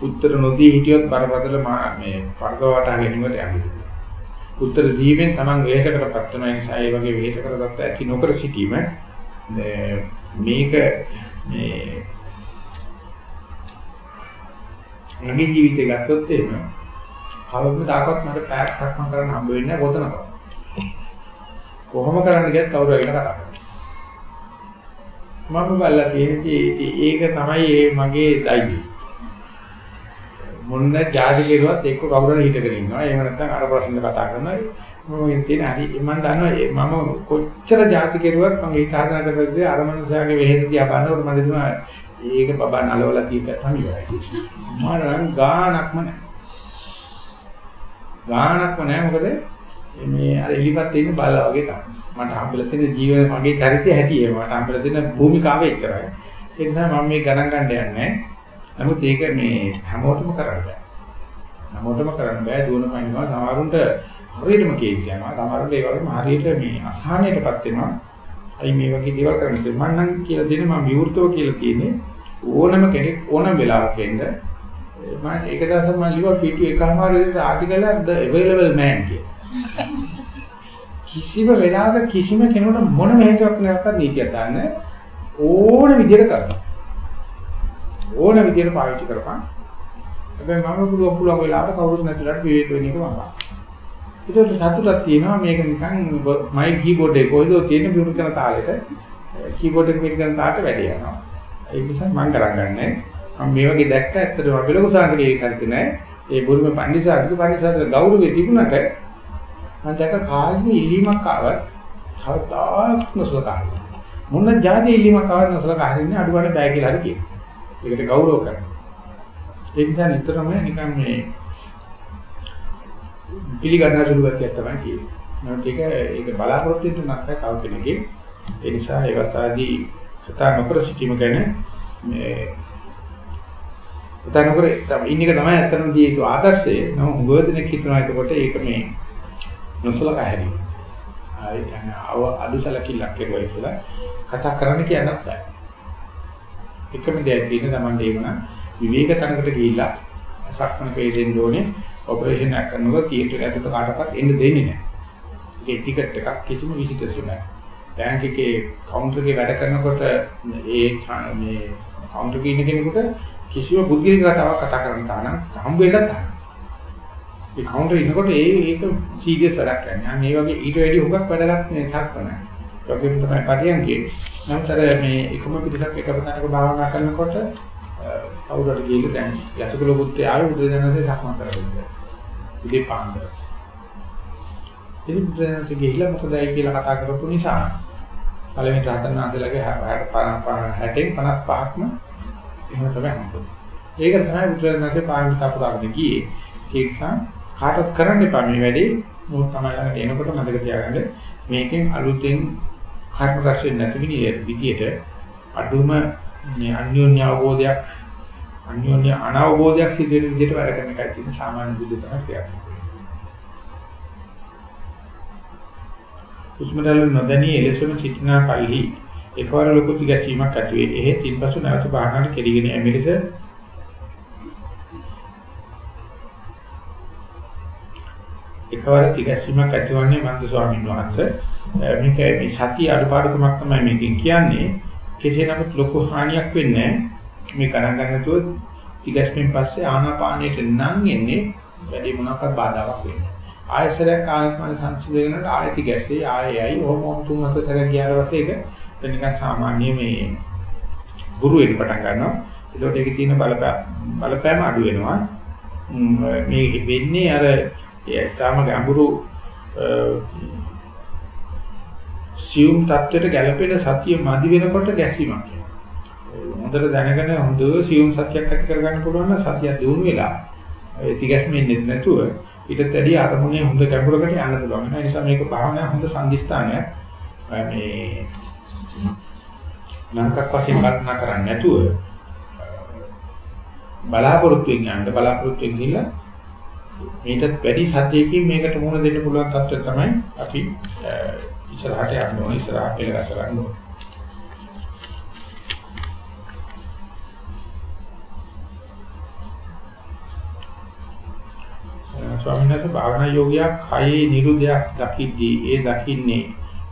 S1: උත්තර නොදී හිටියොත් බරපතල මේ වර්ගවට ගැනීමට යන්නේ. උත්තර දීමෙන් Taman වෙහෙසකටපත් වෙන නිසා ඒ වගේ වෙහෙසකර දත්ත ඇති නොකර සිටීම මේක මේ මගේ ජීවිතේ ගත්තොත් එහෙම කවදාකවත් මට පැයක් සක්මන් කරන්න හම්බ වෙන්නේ නැහැ කොතනකවත්. කොහොම කරන්න ගියත් කවුරු හරි කතා කරනවා. මම බලලා තියෙන්නේ ඒක තමයි මගේ දෛවය. මොන જાති කෙරුවත් එක්ක කවුරු හරි හිටගෙන ඉන්නවා. එහෙම නැත්නම් අර ප්‍රශ්න කතා කරනවා. මම තියෙන හරි මම දන්නවා මම කොච්චර જાති කෙරුවත් මම හිත හදන කරද්දී අර මනුස්සයාගේ වෙහෙස දිහා බලනකොට මම දෙනවා ඒක බබා නලවලා තියෙක තමයි ඉවරයි. මම ගානක්ම නැහැ. ගානක්ම නැහැ මොකද මේ අර එලිපත් ඉන්න බල්ලා වගේ තමයි. මට හම්බෙලා තියෙන ජීවන මගේ චරිතය හැටියේ මට හම්බෙලා තියෙන භූමිකාව එච්චරයි. ඒ නිසා මම මේ ගණන් ගන්න යන්නේ නැහැ. නමුත් ඒක මේ හැමෝටම කරන්න බෑ. හැමෝටම කරන්න බෑ දුවන පයින්නවා සමහරුන්ට හරියටම කේන්ති යනවා. සමහරුන්ට ඒ වගේම හරියට මේ අසහනයටපත් වෙනවා. අයි මේ වගේ දේවල් කරන්නේ මම නම් කියලා තියෙන මම විවෘතව කියලා තියෙන්නේ ඕනම කෙනෙක් ඕනම වෙලාවක එන්න මම එක දවසක් මම ලිව්වා පිටු එකමාරේ ආටිකල් the available man කියලා. කිසිම වෙලාවක කිසිම කෙනෙකුට මොනම හේතුවක් නැවත නීතියක් දාන්න ඕන විදිහට කරනවා. ඕන විදිහට පාවිච්චි කරපන්. හැබැයි මම පුළුවන් පුළුවන් වෙලාවට කවුරුත් නැතිලට විවේක වෙන එක මම. ඒකට සතුටක් තියෙනවා මේක නිකන් මයි කීබෝඩ් එක කොයිදෝ තියෙන බිරු කරන තාලෙට eh, කීබෝඩ් එක පිට කරන තාලට වැඩි යනවා. ඒ නිසා මම කරගන්නේ මම මේ වගේ දැක්ක ඇත්තටම අපි ලොකු සංසකේ කරිත නෑ. ඒ බුරුම පන්දිසාතික පන්දිසාතට ගෞරවය තිබුණාට මම දැක්ක කාගේ ඉල්ලීමක් ආවත් කවදාවත් නොසලකා. මොන જાති ඉල්ලීමක් ආවත් නොසලකා හරින්නේ අඩුවන බෑ කියලා හරි කියනවා. ඒකට ගෞරව කරනවා. ඒ නිසා නිතරම නිකන් මේ පිළිගන්න සුළු ගතියක් තමයි තියෙන්නේ. නමුත් ඒක ඒක බලාපොරොත්තු වෙන්න නැත්නම් තව කෙනෙක්ගේ ඒ නිසා ඒ අවස්ථාවේදී කතා නොකර සිටීම ගැන මේ කතා නොකර ඉන්න එක තමයි අතන දී යුතු ආදර්ශය. නම් උගෝදෙනෙක් හිතනවා එතකොට ඒක මේ නොසලකා හැරීම. ආයි කියන්නේ අව අදුසලකිල්ලක් කෙරුවයි කියලා කතා කරන්න කියන්නත් බෑ. එකම දෙයක් තියෙන තමන්ට ඒ වුණා විවේක තනකට ගිහිල්ලා සක්මන වේදෙන්න ඕනේ ඔපරේෂන් එකක් කරනකොට තියටර් එකට කාටවත් එන්න දෙන්නේ නැහැ. ඒ ටිකට් එකක් කිසිම විසිටර්ස් නැහැ. බැංක් එකේ කවුන්ටර් එකේ වැඩ කරනකොට ඒ මේ කවුන්ටර් එකේ ඉන්න කෙනෙකුට කිසිම පුද්ගලික කතාවක් කතා කරන්න තානම් හම්බ වෙන්නත් තාන. ඒ කවුන්ටර් ඉන්නකොට ඒ ඒක සීරියස් වැඩක් යන්නේ. මේ වගේ ඊට වැඩි හුඟක් වැඩක් මේ සක්මන. ඒකෙන් තමයි පරියන්ගේ. නමුතර මේ එකම පිටසක් එකම තැනක භාවනා කරනකොට කවුරුහරි ගිහලා දැන් යතුකුල පුත්‍රය ආවේ බුදුදහමසේ සක්මන් කරගෙන. ඉතින් පාන්දර. ඉතින් බුදුදහමසේ ගිහිල්ලා මොකදයි කියලා කතා කරපු නිසා පළවෙනි රහතන් වහන්සේලාගේ 60 55ක්ම එහෙම තමයි හම්බුනේ. ඒකට තමයි බුදුදහමසේ පාරමිතා පුරාගෙන ගියේ. ඒ නිසා කාටවත් කරන්න එපා මේ වැඩේ. මොකද තමයි ළඟට එනකොට මතක තියාගන්න මේකෙන් අලුතෙන් කර්ම රැස් වෙන්නේ නැති විදිහට අඩුම මේ අන්‍යෝන්‍ය අවබෝධයක් අන්‍යෝන්‍ය අනවබෝධයක් සිදු වෙන විදිහට වැඩ කරන එකයි තියෙන සාමාන්‍ය බුද්ධ තමයි කියන්නේ. උස්මදල් නොදැනී එලෙසම සිටිනා කල්හි එකවර ලොකු තිගැසීමක් ඇති වේ. එහෙත් ඉන්පසු නැවත බාහනට කෙලිගෙන එමෙලෙස එකවර තිගැසීමක් ඇතිවන්නේ මන්ද ස්වාමීන් වහන්සේ මේක මේ සතිය අඩපාඩුකමක් තමයි මේකෙන් කියන්නේ. කෙසේ නමුත් ලොකු හානියක් වෙන්නේ මේ ගණන් ගන්න නැතුව තිගැස්මෙන් පස්සේ ආනාපානයට නම් එන්නේ වැඩි මොනවාක්වත් බාධාවක් වෙන්නේ ආයසරයක් ආනාපාන සංසිඳනකට ආයති ගැස්සේ ආයයි ඕම තුන් හතර සැරයක් ගියාට පස්සේ ඒක නිකන් සාමාන්‍ය මේ ගුරු වෙන්න පටන් ගන්නවා. ඒකට ඒකේ තියෙන බලපෑම බලපෑම අඩු වෙනවා. මේ වෙන්නේ අර ඒ තාම ගැඹුරු සියුම් தත්වෙට ගැළපෙන සතිය මදි වෙනකොට ගැසීමක් එනවා. හොඳට දැනගෙන හොඳ සියුම් සතියක් ඇති කරගන්න පුළුවන් නම් සතිය දිනු වෙලා ඒ තිගැස්මෙන්නේ නැතුව ඊටත් වැඩි අරමුණේ හොඳ ගැඹුරකට යන්න පුළුවන්. ඒ නිසා මේක භාවනා හොඳ සංදිස්ථානයක්. මේ නරකක් වශයෙන් කල්පනා කරන්නේ නැතුව බලාපොරොත්තුෙන් යන්න බලාපොරොත්තුෙන් ගිහිල්ලා මේකත් වැඩි සත්‍යයකින් මේකට මුහුණ දෙන්න පුළුවන් තත්ත්වය තමයි අපි ඉස්සරහට යන්න ඕනේ ඉස්සරහට පෙරගස ගන්න ඕනේ. ස්වාමීන් වහන්සේ භාවනා යෝගියා කයේ නිරුදයක් දකිද්දී ඒ දකින්නේ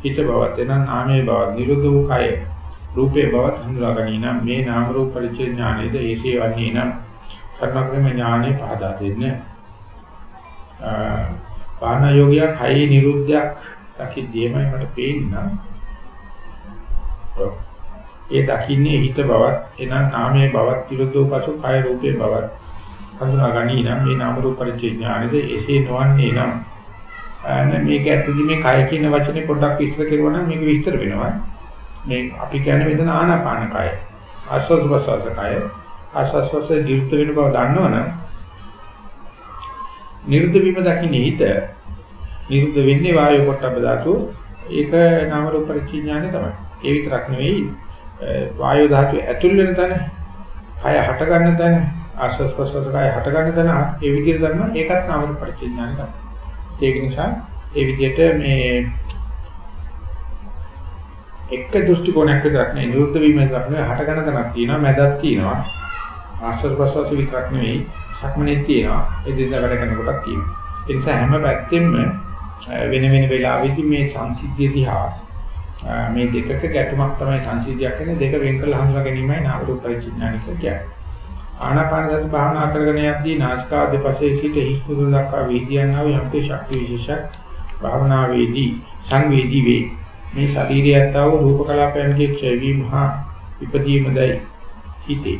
S1: හිත බවත් එනම් නාමයේ බවත් නිරුද්ධ වූ කය රූපේ බවත් හඳුනා ගැනීම මේ නාම රූප පරිච්ඡේ ඥානයේද ඒසේ වන්නේ නම් කර්මක්‍රම ඥානෙ පහදා දෙන්නේ භාවනා යෝගියා කයේ නිරුද්ධයක් දකිද්දීමයි මට පේන්නේ ඒ දකින්නේ හිත බවත් එනම් නාමයේ බවත් විරුද්ධව පසු කය රූපේ බවත් හඳුනා ගනී නම් මේ නාම රූප පරිච්ඡේ ඥානෙද එසේ නොවන්නේ නම්. අනේ මේක ඇත්තදී මේ කය කියන වචනේ පොඩ්ඩක් විස්තර කරුවා නම් මේක විස්තර වෙනවා. මේ අපි කියන්නේ මෙතන ආනාපාන කය ආස්වාද ප්‍රසවාස කය. ආස්වාද ප්‍රසවාස දිර්ත වෙන බව දන්නවනම් නිරුද්ධ වීම දකින්නේ හිත නිරුද්ධ වෙන්නේ වායු පොට්ටබ්බ ධාතුව. ඒක නාම රූප පරිච්ඡේඥානෙ තමයි. ඒ විතරක් නෙවෙයි වායු ධාතුව ඇතුල් වෙන තැන, කය හට ගන්න තැන, ආස්වාස් ප්‍රසවාස කය හට ගන්න තැන ඒ විදිහට ගන්න ඒකත් නාම රූප පරිච්ඡේඥානෙ තමයි. ඒක නිසා ඒ විදිහට මේ එක දෘෂ්ටි කෝණයක් විතරක් නෙවෙයි නිරුද්ධ වීම විතරක් නෙවෙයි හට ගන්න තැනක් තියෙනවා, මැදක් තියෙනවා. ආස්වාස් ප්‍රසවාස විතරක් නෙවෙයි සක්මනේ තියෙනවා. ඒ දෙන්න වැඩ කරනකොටක් තියෙනවා. ඒ නිසා හැම පැත්තෙම වෙන වෙන වෙලාවෙදි මේ සංසිද්ධිය දිහා මේ දෙකක ගැටුමක් තමයි සංසිද්ධියක් කියන්නේ දෙක වෙන් කරලා හඳුනා ගැනීමයි නාම රූප පරිචිඥානික කියන්නේ. ආනාපාන සති භාවනා කරගෙන යද්දී නාසිකා දෙපසේ සිට හිස්පුදුර දක්වා වේදියන්නාව යම්කේ ශක්ති විශේෂක් භාවනාවේදී සංවේදී වේ. මේ ශරීරයත් ආව රූප කලාපයන්ගේ ක්ෂය වීම හා ඉපදීමදයි හිතේ.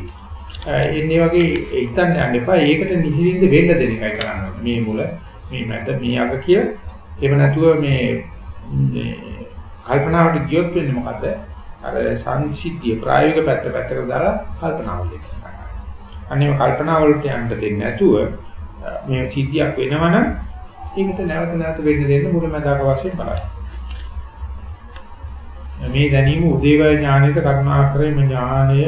S1: එන්නේ වගේ හිතන්න යන්න එපා. ඒකට නිසින්ද වෙන්න දෙන එකයි කරන්න ඕනේ. මේ මුල මේ මැද මේ අග කියලා එහෙම නැතුව මේ මේ කල්පනාවට ගියොත් වෙන්නේ මොකද? අර සංසිද්ධිය ප්‍රායෝගික පැත්ත පැත්තකට දාලා කල්පනාවල් දෙන්න. අන්නේම කල්පනාවලට යන්න දෙන්නේ නැතුව මේ සිද්ධියක් වෙනවනම් ඒකට නැවත නැවත වෙන්න දෙන්න මුලමදාක වශයෙන් බලන්න. මේ දැනීම උදේවය ඥානෙට කරුණාකරේ මේ ඥානය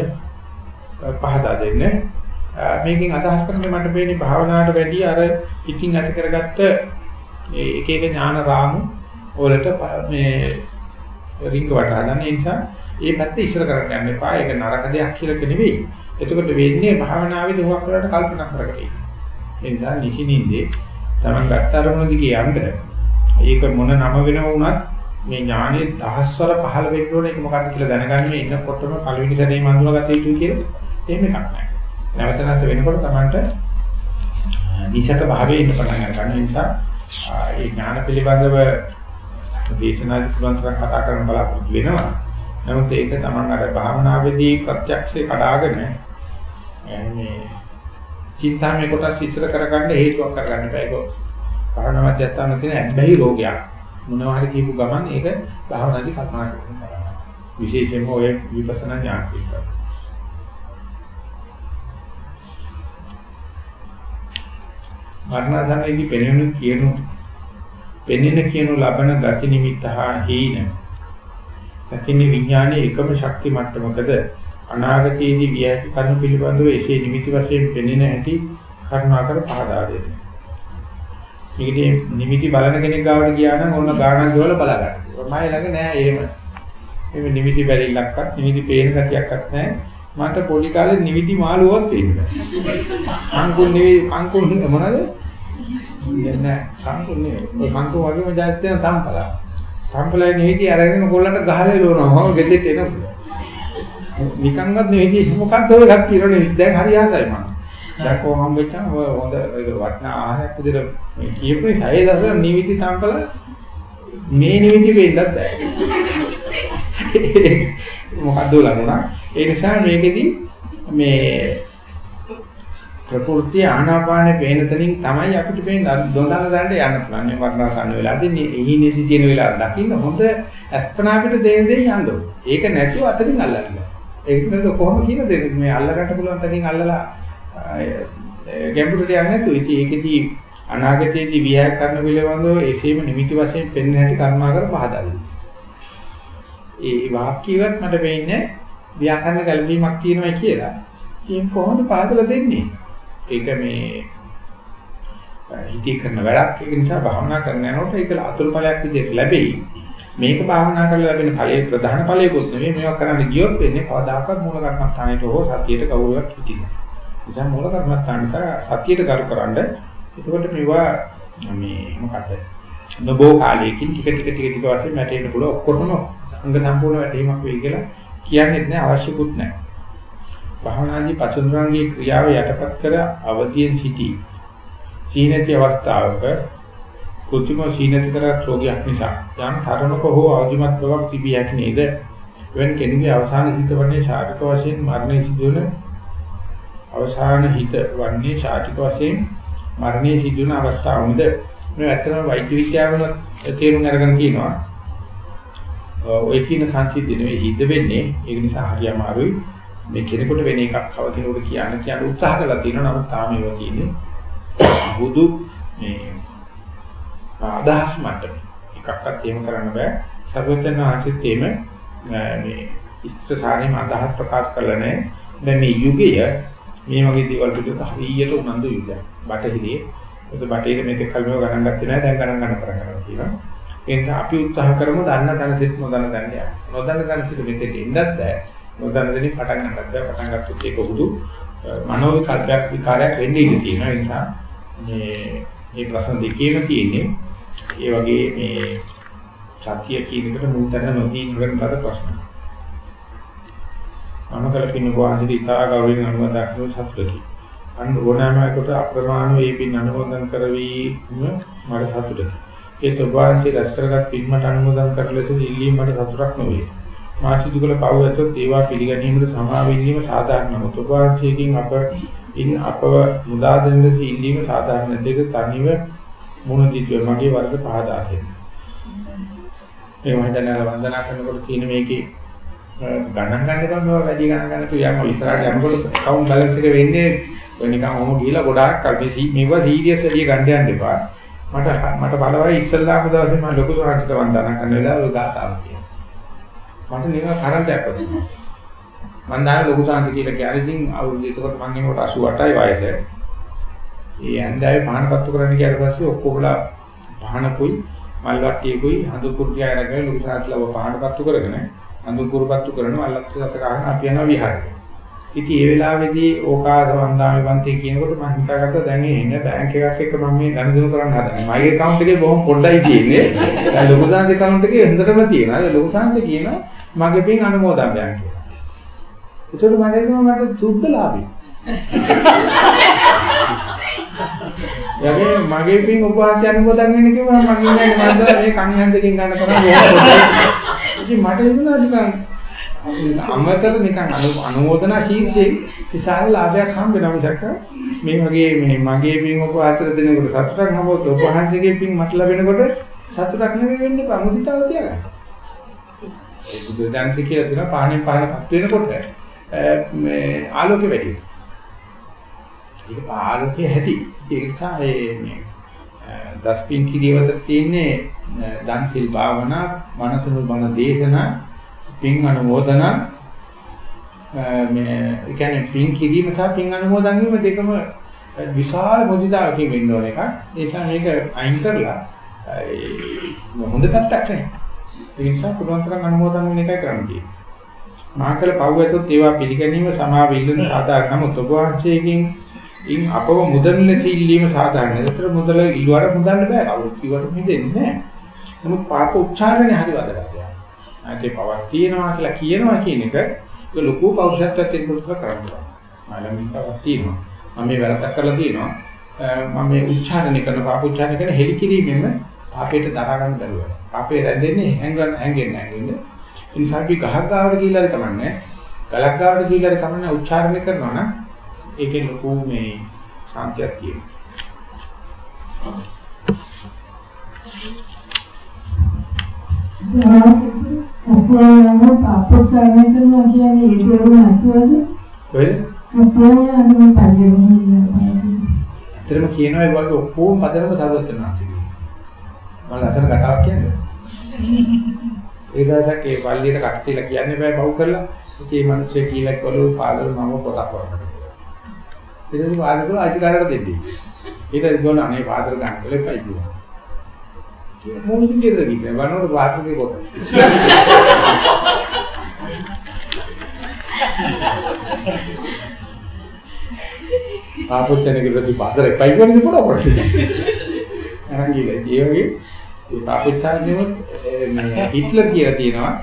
S1: පහදා දෙන්නේ. මේකෙන් අදහස් කරන්නේ මට පේන්නේ භාවනාවට වැඩි අර ඉතිං ඇති කරගත්ත මේ එක එක ඥාන රාමු වලට මේ රිංග වටා ගන්න නිසා ඒ පැත්ත ඉස්සර කරන්න යන්න එපා. ඒක නරක දෙයක් කියලා නෙවෙයි. එතකොට වෙන්නේ භාවනාවේ දුවක් වලට කල්පනා කරගෙන. ඒ නිසා නිසිනින්දේ තමන් ගත්ත අරමුණ දිගේ යන්න ඒක මොන නම වෙනව වුණත් මේ ඥානෙ දහස්වර පහළ වෙන්න ඕනේ ඒක මොකක්ද කියලා දැනගන්න මේ ඉන්නකොටම පළවෙනි සැරේ මඳුරගත යුතුයි කියලා එහෙම එකක් නැහැ. නැවත නැවත වෙනකොට තමන්ට නිසක භාවයේ ඉන්න පටන් ගන්න නිසා ඒ ඥාන පිළිබඳව දේශනාදි පුරන් තරම් කතා කරන්න බලාපොරොත්තු වෙනවා. නමුත් ඒක තමන් අර භාවනාවේදී ප්‍රත්‍යක්ෂේ කඩාගෙන මේ චින්තාමය කොටස් ඉස්සර කරගන්න හේතුවක් කරගන්න බෑ ඒක. භාවනා මධ්‍යස්ථාන තියෙන ඇබ්බැහි රෝගයක්. මොනවා හරි කියපු ගමන් ඒක භාවනාදී කල්පනා කරනවා. විශේෂයෙන්ම ඔය විපස්සනා ඥාන පිළිබඳව. මරණසන්නේදී පෙනෙන කියනු පෙනෙන කියනු ලබන ගති නිමිත්ත හා හීන දකින්නේ විඥානයේ එකම ශක්ති මට්ටමකද අනාගතයේදී වියැති කර්ම පිළිබඳව එසේ නිමිති වශයෙන් පෙනෙන හැටි කරුණාකර පහදා දෙන්න. මේකදී නිමිති බලන කෙනෙක් ගාවට ගියා නම් ඕන ගානක් ගවල බලා ගන්න. මම ළඟ නෑ එහෙම. එහෙම නිමිති බැරිලක්වත් නිමිති පේන ගතියක්වත් නෑ. මට පොඩි කාලේ නිවිදි මාළුවක් පේන්නේ. කංකුල් නෙවෙයි කංකුල් මොනවද? නෑ කංකුල් නෙවෙයි. ඔය කංකුල් වගේම જાති තියෙන තම්පලා. තම්පලා නිවිදි අරගෙන කොල්ලන්ට ගහලා එළවනවා. මම ගෙදෙට එනකොට. නිකන්වත් නෙවෙයි මොකක්ද ඔය එකක් කියනනේ. දැන් හරි ආසයි මම. දැන් කොහොම හම්බෙච්චාම ඔය හොඳ වටිනා ආහාරයක් විදිහට මේ කියපු නිසා ඒ දවස්වල නිවිදි තම්පලා මේ නිවිදි වෙන්නත් බෑ. මොකද්ද ලඟුණා ඒ නිසා මේකෙදි මේ ප්‍රകൃති ආනාපානෙ පේන තැනින් තමයි අපිට මේ දොඳන දඬ යන්න පුළුවන්. මේ වර්ණාසන්න වෙලාවදී එහි නිදි තියෙන වෙලාව දකින්න හොඳ අස්පනා අපිට දෙන දේ යන්න ඕන. ඒක නැතුව අතනින් අල්ලන්න. ඒක නේද කොහොම කියන දේ මේ අල්ලගන්න පුළුවන් තැනින් අල්ලලා ගැඹුරට යන්නේ නැතුව ඉතින් ඒකෙදී අනාගතයේදී විහාර කරන පිළිබඳව එසේම නිමිති වශයෙන් පෙන්වන්න හැටි කර්මා කර පහදා ඒ වාක්‍යවත් මට වෙන්නේ ව්‍යාකරණ ගැළවීමක් තියෙනවා කියලා. ඉතින් කොහොමද පාදලා දෙන්නේ? ඒක මේ හිතේ කරන වැඩක් ඒක නිසා භාවනා කරන යනකොට ඒක අතුරුඵලයක් විදිහට ලැබෙයි. මේක භාවනා කරලා ලැබෙන ඵලයේ ප්‍රධාන ඵලයකුත් නෙවෙයි මේවා කරන්න ගියොත් වෙන්නේ කවදාකවත් මූල කර්මස්ථානයට හෝ සතියට කවුරුවක් හිටින්නේ. නිසා මූල කර්මස්ථාන නිසා සතියට කරු කරන්න. එතකොට මේවා මේ මොකද්ද? නොබෝ කාලයකින් ටික ටික ටික ටික වශයෙන් වැටෙන්න පුළුවන් ඔක්කොටම අංග සම්පූර්ණ වැටීමක් වෙයි කියලා කියන්නේත් නෑ අවශ්‍යකුත් නෑ. භාවනාදී පසුඳුරන්ගේ ක්‍රියාව යටපත් කර අවදියෙන් සිටී. සීනති අවස්ථාවක කෘත්‍රිම සීනති කර රෝගයක් නිසා යම් තරණක හෝ අවදිමත් බවක් තිබිය හැකි නේද? එවන් කෙනෙකුගේ අවසාන හිත වන්නේ ශාරීරික වශයෙන් මරණය සිදුවන අවසාන හිත වන්නේ ශාරීරික වශයෙන් මරණය සිදුවන අවස්ථාවමද මේ ඇත්තම වෛද්‍ය විද්‍යාවල තේරුම් අරගෙන කියනවා ඔය කියන සංසිද්ධිය නෙවෙයි සිද්ධ වෙන්නේ. ඒක නිසා හරි අමාරුයි. මේ කෙනෙකුට වෙන එකක් කව කෙනෙකුට කියන්න කියන උත්සාහ කළා තියෙනවා. නමුත් තාම ඒවා තියෙන්නේ බුදු මේ අදහස් මට්ටම. එකක්වත් එහෙම කරන්න බෑ. සර්වඥ ආශිත් එහෙම මේ ඉස්තර සාරේම අදහස් ප්‍රකාශ කරලා නැහැ දැන් මේ යුගය මේ වගේ දේවල් පිළිබඳ හරියට උනන්දු යුගයක්. බටහිරේ. ඒක බටහිර මේක කල්මව ගණන් ගත්තේ නැහැ දැන් ගණන් ගන්න පටන් ගන්නවා කියනවා ඒ නිසා අපි උත්සාහ කරමු දන්න තැන සිට නොදන්න තැනට යන්න නොදන්න තැන සිට මෙතෙට එන්නත් බෑ නොදන්න දෙනින් පටන් ගන්නත් බෑ පටන් ගත්තොත් ඒක උදු මනෝ විකල්පයක් විකාරයක් වෙන්න ඉඩ තියෙනවා ඒ නිසා මේ මේ ප්‍රශ්න දෙකේම තියෙන්නේ ඒ වගේ මේ සත්‍ය කියන එකට මුල්තැන නොදී ඉන්න බද ප්‍රශ්න. මම කල පින්න වාසිත ඉතා ගෞරවයෙන් අනුමත කරන සතුටකි. අන්න ඕනෑමකට අප්‍රමාණ වේ පින් අනුමෝදන් කරවීම මට සතුටකි. ඒ තොබාන්සේ රැස් කරගත් පින්මට අනුමෝදන් කර ලෙස ඉල්ලීම මට සතුටක් නොවේ. මා සිදු කළ පව් ඇතොත් ඒවා පිළිගැනීමට සමාව ඉල්ලීම සාධාරණම. තොබාන්සේකින් අප ඉන් අපව මුදා දෙන්න ඉල්ලීම සාධාරණ දෙක තනිව මුණ දිද්ද මගේ වර්ග පහදා දෙන්න. ඒ වහන්දන වන්දනා කරනකොට තියෙන මේකේ ගණන් ගන්න බෑ මේවා වැඩි ගණන් ගන්න තු යම් ඉස්සරහට යනකොට කවුන්ට් බැලන්ස් එක වෙන්නේ ඔය නිකන් ඔහොම ගිහිලා ගොඩාක් කල්පේ මේවා සීරියස් වැඩි ගන්න යන්න එපා. මට මට බලවයි ඉස්සල්ලාම දවසේ මම ලොකු සාංශික වන්දනා කරන වෙලාව ඔය ගාතාව කියනවා. මට නිකන් කරන්ටයක් වදිනවා. මම දාන ලොකු සාන්ති කියලා කියන්නේ ඉතින් අවුරුදු එතකොට මම එනකොට 88යි වයස. ඒ ඇන්දාවේ පහන පත්තු කරන්න ගියාට පස්සේ ඔක්කොමලා පහනකුයි මල් වට්ටියකුයි හඳු කුරුටිය අරගෙන ලොකු සාන්තිලව පහන පත්තු කරගෙන හඳු කුරු පත්තු කරන මල්ලත් සත ගන්න අපි යනවා විහාරෙට. ඉතින් ඒ වෙලාවේදී ඕකාස වන්දාමේ පන්ති කියනකොට මම හිතාගත්තා දැන් එන්නේ බැංක් එකක් එක්ක මම මේ ගණන් කරන්න හදන්නේ. මගේ account එකේ බොහොම පොඩ්ඩයි තියෙන්නේ. දැන් ලොකු සාන්ති account එකේ හොඳටම තියෙනවා. ලොකු සාන්ති කියනවා මගේ පින් අනුමෝදන් බැංක් එක. ඒකට මට හිතෙනවා මට සුද්ධ ලාභයි. යගේ මගේ පින් උපවාසය අනුමෝදන් වෙන්න කිව්වම මම ඉන්නේ මන්දලා මේ කන් හැන්දකින් ගන්න කරා ඉතින් මට හිතුණා නිකන් අමතර නිකන් අනුමෝදනා ශීර්ෂයේ විශාල ලාභයක් හම්බ වෙනවා මිසක් මේ වගේ මේ මගේ පින් උපවාසතර දෙනකොට සතුටක් නමුත් උපවාසයේ පින් මට ලැබෙනකොට සතුටක් නෙවෙයි වෙන්නේ පමුදිතාව තියාගන්න. ඒ බුදු දන්ති කියලා තියෙනවා පාණෙන් පානපත් වෙනකොට මේ ආලෝකෙ වැඩි වෙනවා. ඒක ආලෝකයේ හැටි. ඒක නිසා මේ දස්පින් කිරියවත තියෙන්නේ දන් සිල් භාවනා, මනසුල් බණ දේශනා, පින් අනුමෝදන මේ ඒ කියන්නේ පින් කිරීම සහ පින් අනුමෝදන් වීම දෙකම විශාල මුදිතාවකින් වෙන්න ඕන එකක්. ඒ නිසා මේක අයින් කරලා හොඳ පැත්තක් නෑ. ඒ නිසා පුළුවන් තරම් අනුමෝදන් වෙන එකයි කරන්න තියෙන්නේ. මාකල පව් ඇතොත් ඒවා පිළිගැනීම සමාව ඉල්ලන සාධාරණ නමුත් ඔබ වහන්සේගෙන් ඉන් අපව මුදල් ලෙස ඉල්ලීම සාධාරණයි. ඒතර මුදල ඉල්ලුවට මුදන්න බෑ. කවුරුත් කිව්වට මිදෙන්නේ නෑ. නමුත් පාප උච්චාරණය හරි වැදගත්. ආයේ පවක් තියෙනවා කියලා කියනවා කියන එක ඒක ලොකු පෞරුෂත්වයක් එක්ක කරන්න බෑ. මලමින් පවක් තියෙනවා. මම මේ වැරද්දක් කරලා තියෙනවා. මම මේ උච්චාරණය කරන පාප උච්චාරණය කරන හෙලි කිරීමෙන් පාපයට දරා ගන්න බැරුව. පාපේ රැඳෙන්නේ හැංගන්න හැංගෙන්නේ හැංගෙන්නේ ඒ නිසා අපි ගහක් ගාවට ගිහිල්ලා හරි කමන්නේ. ගලක් ගාවට ගිහිල්ලා හරි කමන්නේ උච්චාරණය කරනවා නම් ඒකේ ලොකු මේ ශාන්තියක් තියෙනවා.
S2: අස්තෝයම පාපෝච්චාරණය කරනවා කියන්නේ ඒක වුණ නැතුවද?
S1: කොහෙද?
S2: අස්තෝයම පරිගණනීය.
S1: ඇත්තටම කියනවා ඒ වගේ ඔක්කොම පදනම සාධුත්වනාති. මම ලස්සන කතාවක් කියන්නේ. ඒ දවසක් ඒ පල්ලියට කට්ටියලා කියන්නේ බෑ බව් කරලා. ඉතින් මේ මිනිස්සේ කියලා කළු පාදල මම පොතක් වරකට. ඊට පස්සේ වාද කළා අධිකාරයට දෙන්නේ. ඊට ගොන අනේ පාදර ගන්න කියලා එපා කිව්වා. ඒ මොකද කියලා කිව්වා. වනෝර පාදරේ කොට. පාපොච්චන කියලා පාදර එපා කියන්නේ පොඩ පොඩ. අරන් ගිහලා ඒ වගේ ඒ පාපොච්චාරණයම මේ හිට්ලර් කියලා තියෙනවා.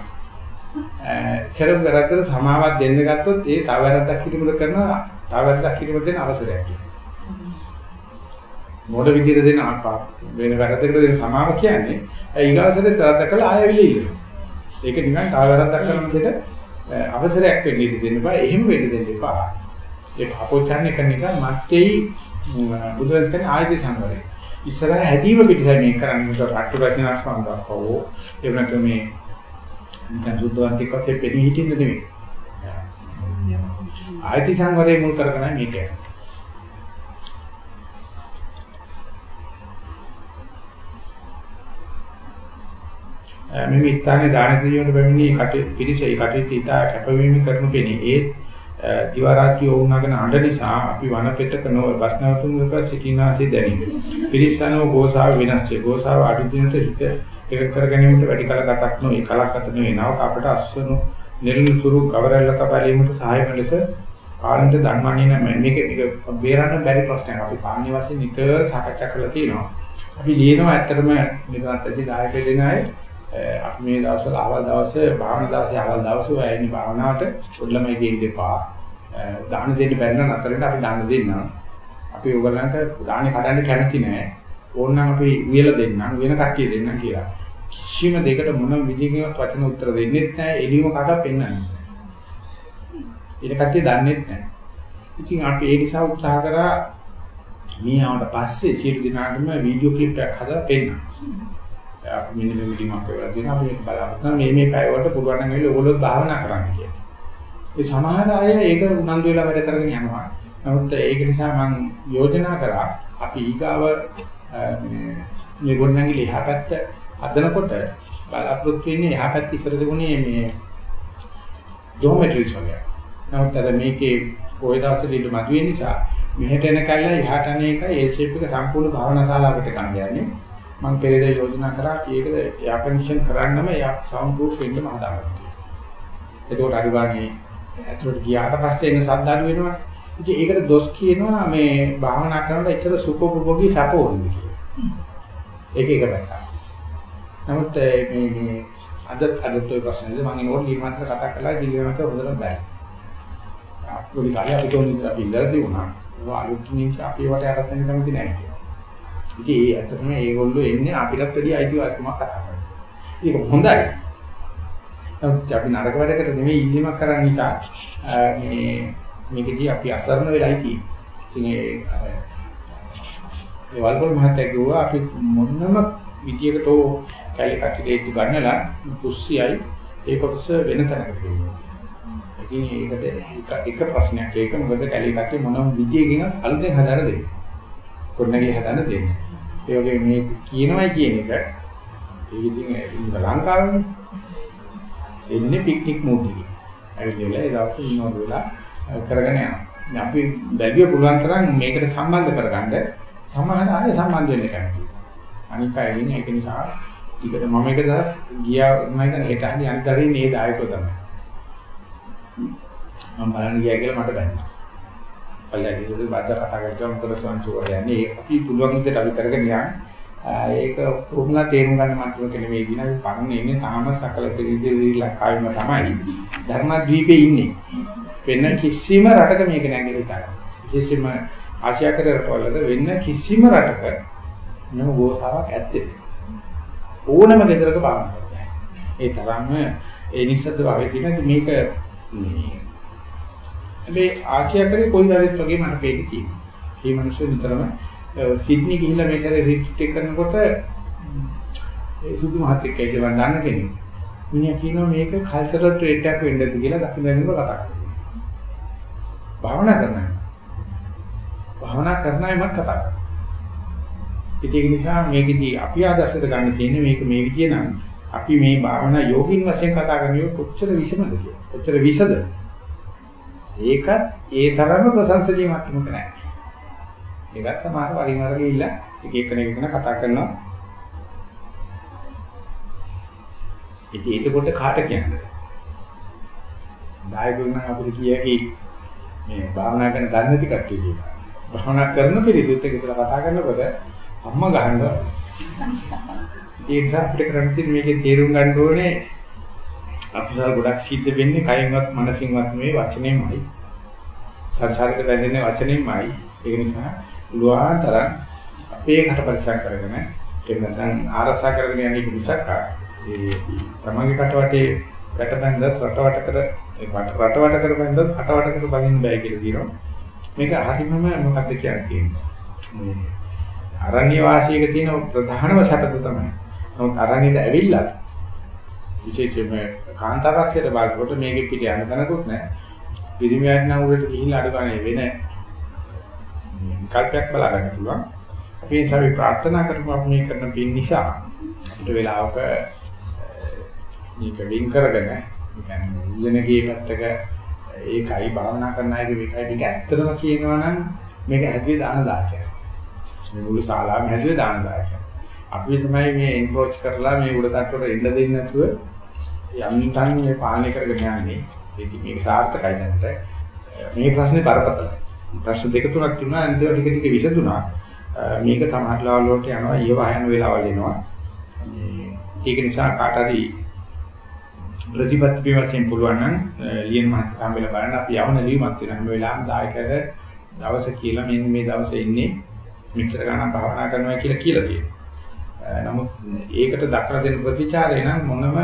S1: කරපු වැරද්දට සමාවක් දෙන්න ගත්තොත් ඒ තව වැරද්දක් කිරීමකට කරනවා තව වැරද්දක් කිරීමකට දෙන අවසරයක් කියනවා. මොඩ විදියට දෙන වෙන වැරද්දකට දෙන සමාව කියන්නේ ඊගාසරේ තරද්ද කළා ආයෙවිලි ඉන්නවා. ඒක නිකන් තව වැරද්දක් කරන දෙයට අවසරයක් වෙන්න ඉඩ දෙන්න බෑ. එහෙම වෙන්න දෙන්න එපා. ඒ කරන එක මත්තේයි බුදුරජාණන් කියන්නේ ආයතී සංවරය. ඉස්සරහ හැදීම පිටසයි මේ කරන්නේ රට්ටු රචනා සම්බන්ධවෝ එහෙම නැත්නම් මේ නිකන් සුද්ධවන්තික වශයෙන් පෙනී හිටින්න නෙමෙයි. ආයති සංවරය මුල් කරගෙන මේක මෙමි ස්ථානයේ දාන දීමට පැමිණි කටයුතු පිළිසෙයි කටයුතු ඉතා කැපවීම කරනු පෙනේ. ඒ දිවාරාත්‍රි වුණාගෙන අඬ නිසා අපි වනපෙතක නොව බස් නැවතුමක සිටිනාසේ දැනේ. පිරිසනෝ ගෝසාව විනාශය. ගෝසාව අඩු දිනට හිත එක කර ගැනීමට වැඩි කල ගතක් නොවේ. කලක් ගත නොවේ. නව අපට අස්වනු නිර්මිතුරු ගවරැල්ලක බැලීමට සහාය ලෙස පාලනට දන්වන්නේ නැහැ. මේක මේක බේරන්න බැරි ප්‍රශ්නයක්. අපි පාලනය වශයෙන් නිතර සාකච්ඡා කරලා තියෙනවා. අපි ලියනවා ඇත්තටම නිරන්තරයෙන් දායක දෙන අය අපි මේ දවස්වල අවල් දවසේ භාවනා දවසේ අවල් දවසේ වයින් භාවනාවට පොඩ්ඩමයි දෙන්න එපා. දාන දෙන්න බැරි නම් අතරින් අපි දාන දෙන්නම්. අපි ඕගලන්ට දානේ කඩන්න කැමති නෑ. ඕනනම් අපි උයලා දෙන්නම් වෙන කට්ටිය දෙන්නම් කියලා. කිසිම දෙයකට මොන විදිහකින්වත් වචන උත්තර දෙන්නෙත් නෑ. එළියම කඩා පෙන්නන්නේ. ඊට කට්ටිය දන්නෙත් නෑ. ඉතින් අපි ඒ නිසා උත්සාහ කරා මේ ආවට පස්සේ සියලු දිනාටම වීඩියෝ ක්ලිප් එකක් හදලා පෙන්නන්න. අපි මෙන්න මේ විදිහක් කරලා තියෙනවා අපි මේක බලාපොරොත්තු මේ මේ පැය වලට පුළුවන් නම් ඇවිල්ලා ඕගොල්ලෝ භාවනා කරන්න කියලා. ඒ සමහර අය ඒක උනන්දු වෙලා වැඩ කරගෙන යනවා. නමුත් ඒක නිසා මම යෝජනා කරා අපි ඊගාව මේ මේ ගොඩනැගිලි එහා පැත්ත හදනකොට බලාපොරොත්තු වෙන්නේ එහා පැත්ත ඉස්සර තිබුණේ මේ ජෝමෙට්‍රිස් වගේ. නමුත් අද මේකේ කොයි දවසට ඉඳ මතුවේ නිසා මෙහෙට එන කල්ලා එහාට අනේ එක ඒ ෂේප් එක සම්පූර්ණ භාවනා ශාලාවකට ගන්න යන්නේ. මම පෙරේද යෝජනා කරා ඒකද එයා කන්ඩිෂන් කරන්නම එයා සවුන්ඩ් ප්‍රූෆ් වෙන්නම හදාගත්තා. ඒකෝට අනිවාර්යයෙන් ඇතුළට ගියාට පස්සේ එන සද්ද අඩු වෙනවා. ඉතින් ඒකට දොස් කියනවා මේ භාවනා කරනකොට එච්චර සුඛෝපභෝගී සපෝරුද කියලා. ඒක එක පැත්තක්. නමුත් මේ මේ අද අද toy ප්‍රශ්නේද මම ඒනෝට ඊමාත්‍ර කතා කළා දිලිවමත හොඳට බෑ. අපේ කාලේ අපි තෝරන අපි ඉඳලා තිබුණා. ඒවා අලුත් නික අපි වට යටත් වෙන්න කැමති නැහැ කියලා. ඉතින් ඒ ඇත්තටම ඒගොල්ලෝ එන්නේ අපිටත් වැඩි අයිතිවාසිකමක් කතා කරනවා. ඒක හොඳයි. නමුත් අපි නරක වැඩකට නෙමෙයි ඉල්ලීමක් කරන්න නිසා මේ මේකදී අපි අසරණ වෙලායි තියෙන්නේ. ඉතින් ඒ අර ඒ වල්පොල් මහත්තයා කිව්වා අපි මොනම විදියකට කැලේ කට්ටියට ගන්නලා කුස්සියයි ඒ කොටස වෙන තැනකට ගිහින්. ඉතින් ඒකට එක ප්‍රශ්නයක් ඒක මොකද කැලේ කට්ටිය මොනම විදියකින් අලුතෙන් හදාලා දෙන්නේ. කොන්නගේ හදන්න දෙන්නේ. ඒ වගේ මේ කියනවයි කියන එක ඒක ඉතින් ලංකාවේ එන්නේ පික්නික් මූඩ් එකේ. ඇවිල්ලා ඒ දවසේ ඉන්නවද වෙලා කරගෙන යනවා. අපි බැලිය පුළුවන් තරම් මේකට සම්බන්ධ කරගන්න සමහර අය සම්බන්ධ වෙන්න කැමතියි. අනික අය ඉන්නේ ඒක නිසා ටිකට මම එක දා ගියා මම හිතන්නේ හෙට හරි අනිත් දරින් මේ දායකව තමයි. මම බලන්න ගියා කියලා මට බැන්නා. පල්ලෙන් ඉතින් බද්ද කතා කරලා මොකද සංචෝර යන්නේ ඒක අපි පුළුවන් විදිහට අපි කරගෙන යන්න. ඒක උරුමලා තේරුම් ගන්න මට්ටමක නෙමෙයි දින අපි පරණ ඉන්නේ තාම සකල පිළිදෙවි ලංකාවෙම තමයි. ධර්මද්වීපේ ඉන්නේ. වෙන කිසිම රටක මේක නැහැ කියලා විශේෂයෙන්ම ආසියාකර රටවල වෙන කිසිම රටක මෙම ගෝසාවක් ඇත්තේ ඕනම දෙයකට බාරන්න ඒ තරම්ම ඒ නිසද්ද වගේ තියෙන මේක මේ මේ ආසියාකරේ කොයි දවසෙත් වගේ මට පේන්නේ තියෙනවා. මේ මිනිස්සු නිතරම සිඩ්නි ගිහිල්ලා මේ කරේ රිට්‍රීට් කරනකොට ඒ සුදු මහත්තයෙක් කියලා දන්න කෙනෙක්. මිනිහා කියනවා මේක කල්චරල් ට්‍රේඩ් එකක් වෙන්නද කියලා දකින්න කතා කරනවා. භාවනා කරනවා. භාවනා කරන අයමත් කතා කරනවා. ඒක නිසා මේකදී අපි ආදර්ශයට ගන්න තියෙන්නේ මේක මේ විදිය නම් අපි මේ භාවනා යෝගින් වශයෙන් කතා කරන්නේ කොච්චර විසමද කියලා. කොච්චර විසද. ඒකත් ඒ තරම ප්‍රශංසනීය මට්ටමක නැහැ. ඒකත් සමහර වරින් වර ගිහිල්ලා එක එක කෙනෙක් ගැන කතා කරනවා. ඉතින් ඒකකොට කාට කියන්නේ? දායකයන් අපිට කියකි මේ භාවනා කරන දන්නේ නැති කට්ටිය කියලා. භාවනා කරන පිළිසෙත් එක ඉතලා කතා කරනකොට අම්මා ගහනවා. ඒ නිසා අපිට කරන්න තියෙන්නේ මේකේ තේරුම් ගන්න ඕනේ අපසාර ගොඩක් සිද්ධ වෙන්නේ කයින්වත් මනසින්වත් නෙවෙයි වචනයෙන්මයි. සංසාරයට බැඳෙන්නේ වචනයෙන්මයි. ඒ නිසා ලුවාතර අපේ කට පරිසම් කරගෙන ඒ නැත්නම් ආරසා කරගෙන යන්නේ මිසක් ඒ තමන්ගේ කටවටේ වැටබැඳත් රටවට කර රටවට කර බැඳත් අටවට කර බඳින්න බෑ කියලා කියනවා. මේක හරියම මොකක්ද කියන්නේ? මේ අරණ්‍ය වාසීක තියෙන ප්‍රධානම සැපත තමයි. නමුත් අරණ්‍යට ඇවිල්ලා විශේෂයෙන්ම කාන්තාවක්ෂයට බලනකොට මේකෙ පිට යන තැනකුත් නැහැ. පිරිමියෙක් නම් උඩට ගිහිල්ලා අඩු ගන්න වෙන කල්පයක් බලා ගන්න පුළුවන්. අපි ඒ සමි ප්‍රාර්ථනා කරමු අපි මේ කරන පින් නිසා අපිට වෙලාවක මේක වින් කරගෙන කියන්නේ මුලිනගේ පැත්තක ඒකයි භාවනා කරන අයගේ මේකයි මේක ඇත්තටම කියනවා නම් මේක හැදුවේ දාන දායකය. මේ මුළු ශාලාවම හැදුවේ දාන දායකය. අපි තමයි මේ එන්ක්‍රෝච් කරලා මේ උඩ තට්ටුවට එන්න දෙන්නේ නැතුව යන්තම් මේ පාලනය කරගෙන යන්නේ. ඉතින් මේක සාර්ථකයි දැනට. මේ ප්‍රශ්නේ බරපතලයි. ප්‍රශ්න දෙක තුනක් තිබුණා අන්තිම ටික ටික විසඳුණා. මේක සමහර ලාවල් වලට යනවා ඊව හයන වෙලාවල් එනවා. ඒක නිසා කාට හරි ප්‍රතිපත්ති වශයෙන් පුළුවන් නම් ලියන මහත්කම් වෙලා බලන්න අපි යවන ලියුමක් තියෙන හැම වෙලාවෙම දායකයට දවස කියලා මෙන්න මේ දවසේ ඉන්නේ මෙච්චර ගණන් භාවනා කරනවා කියලා කියලා තියෙනවා. නමුත් ඒකට දක්වලා දෙන ප්‍රතිචාරය නම් මොනම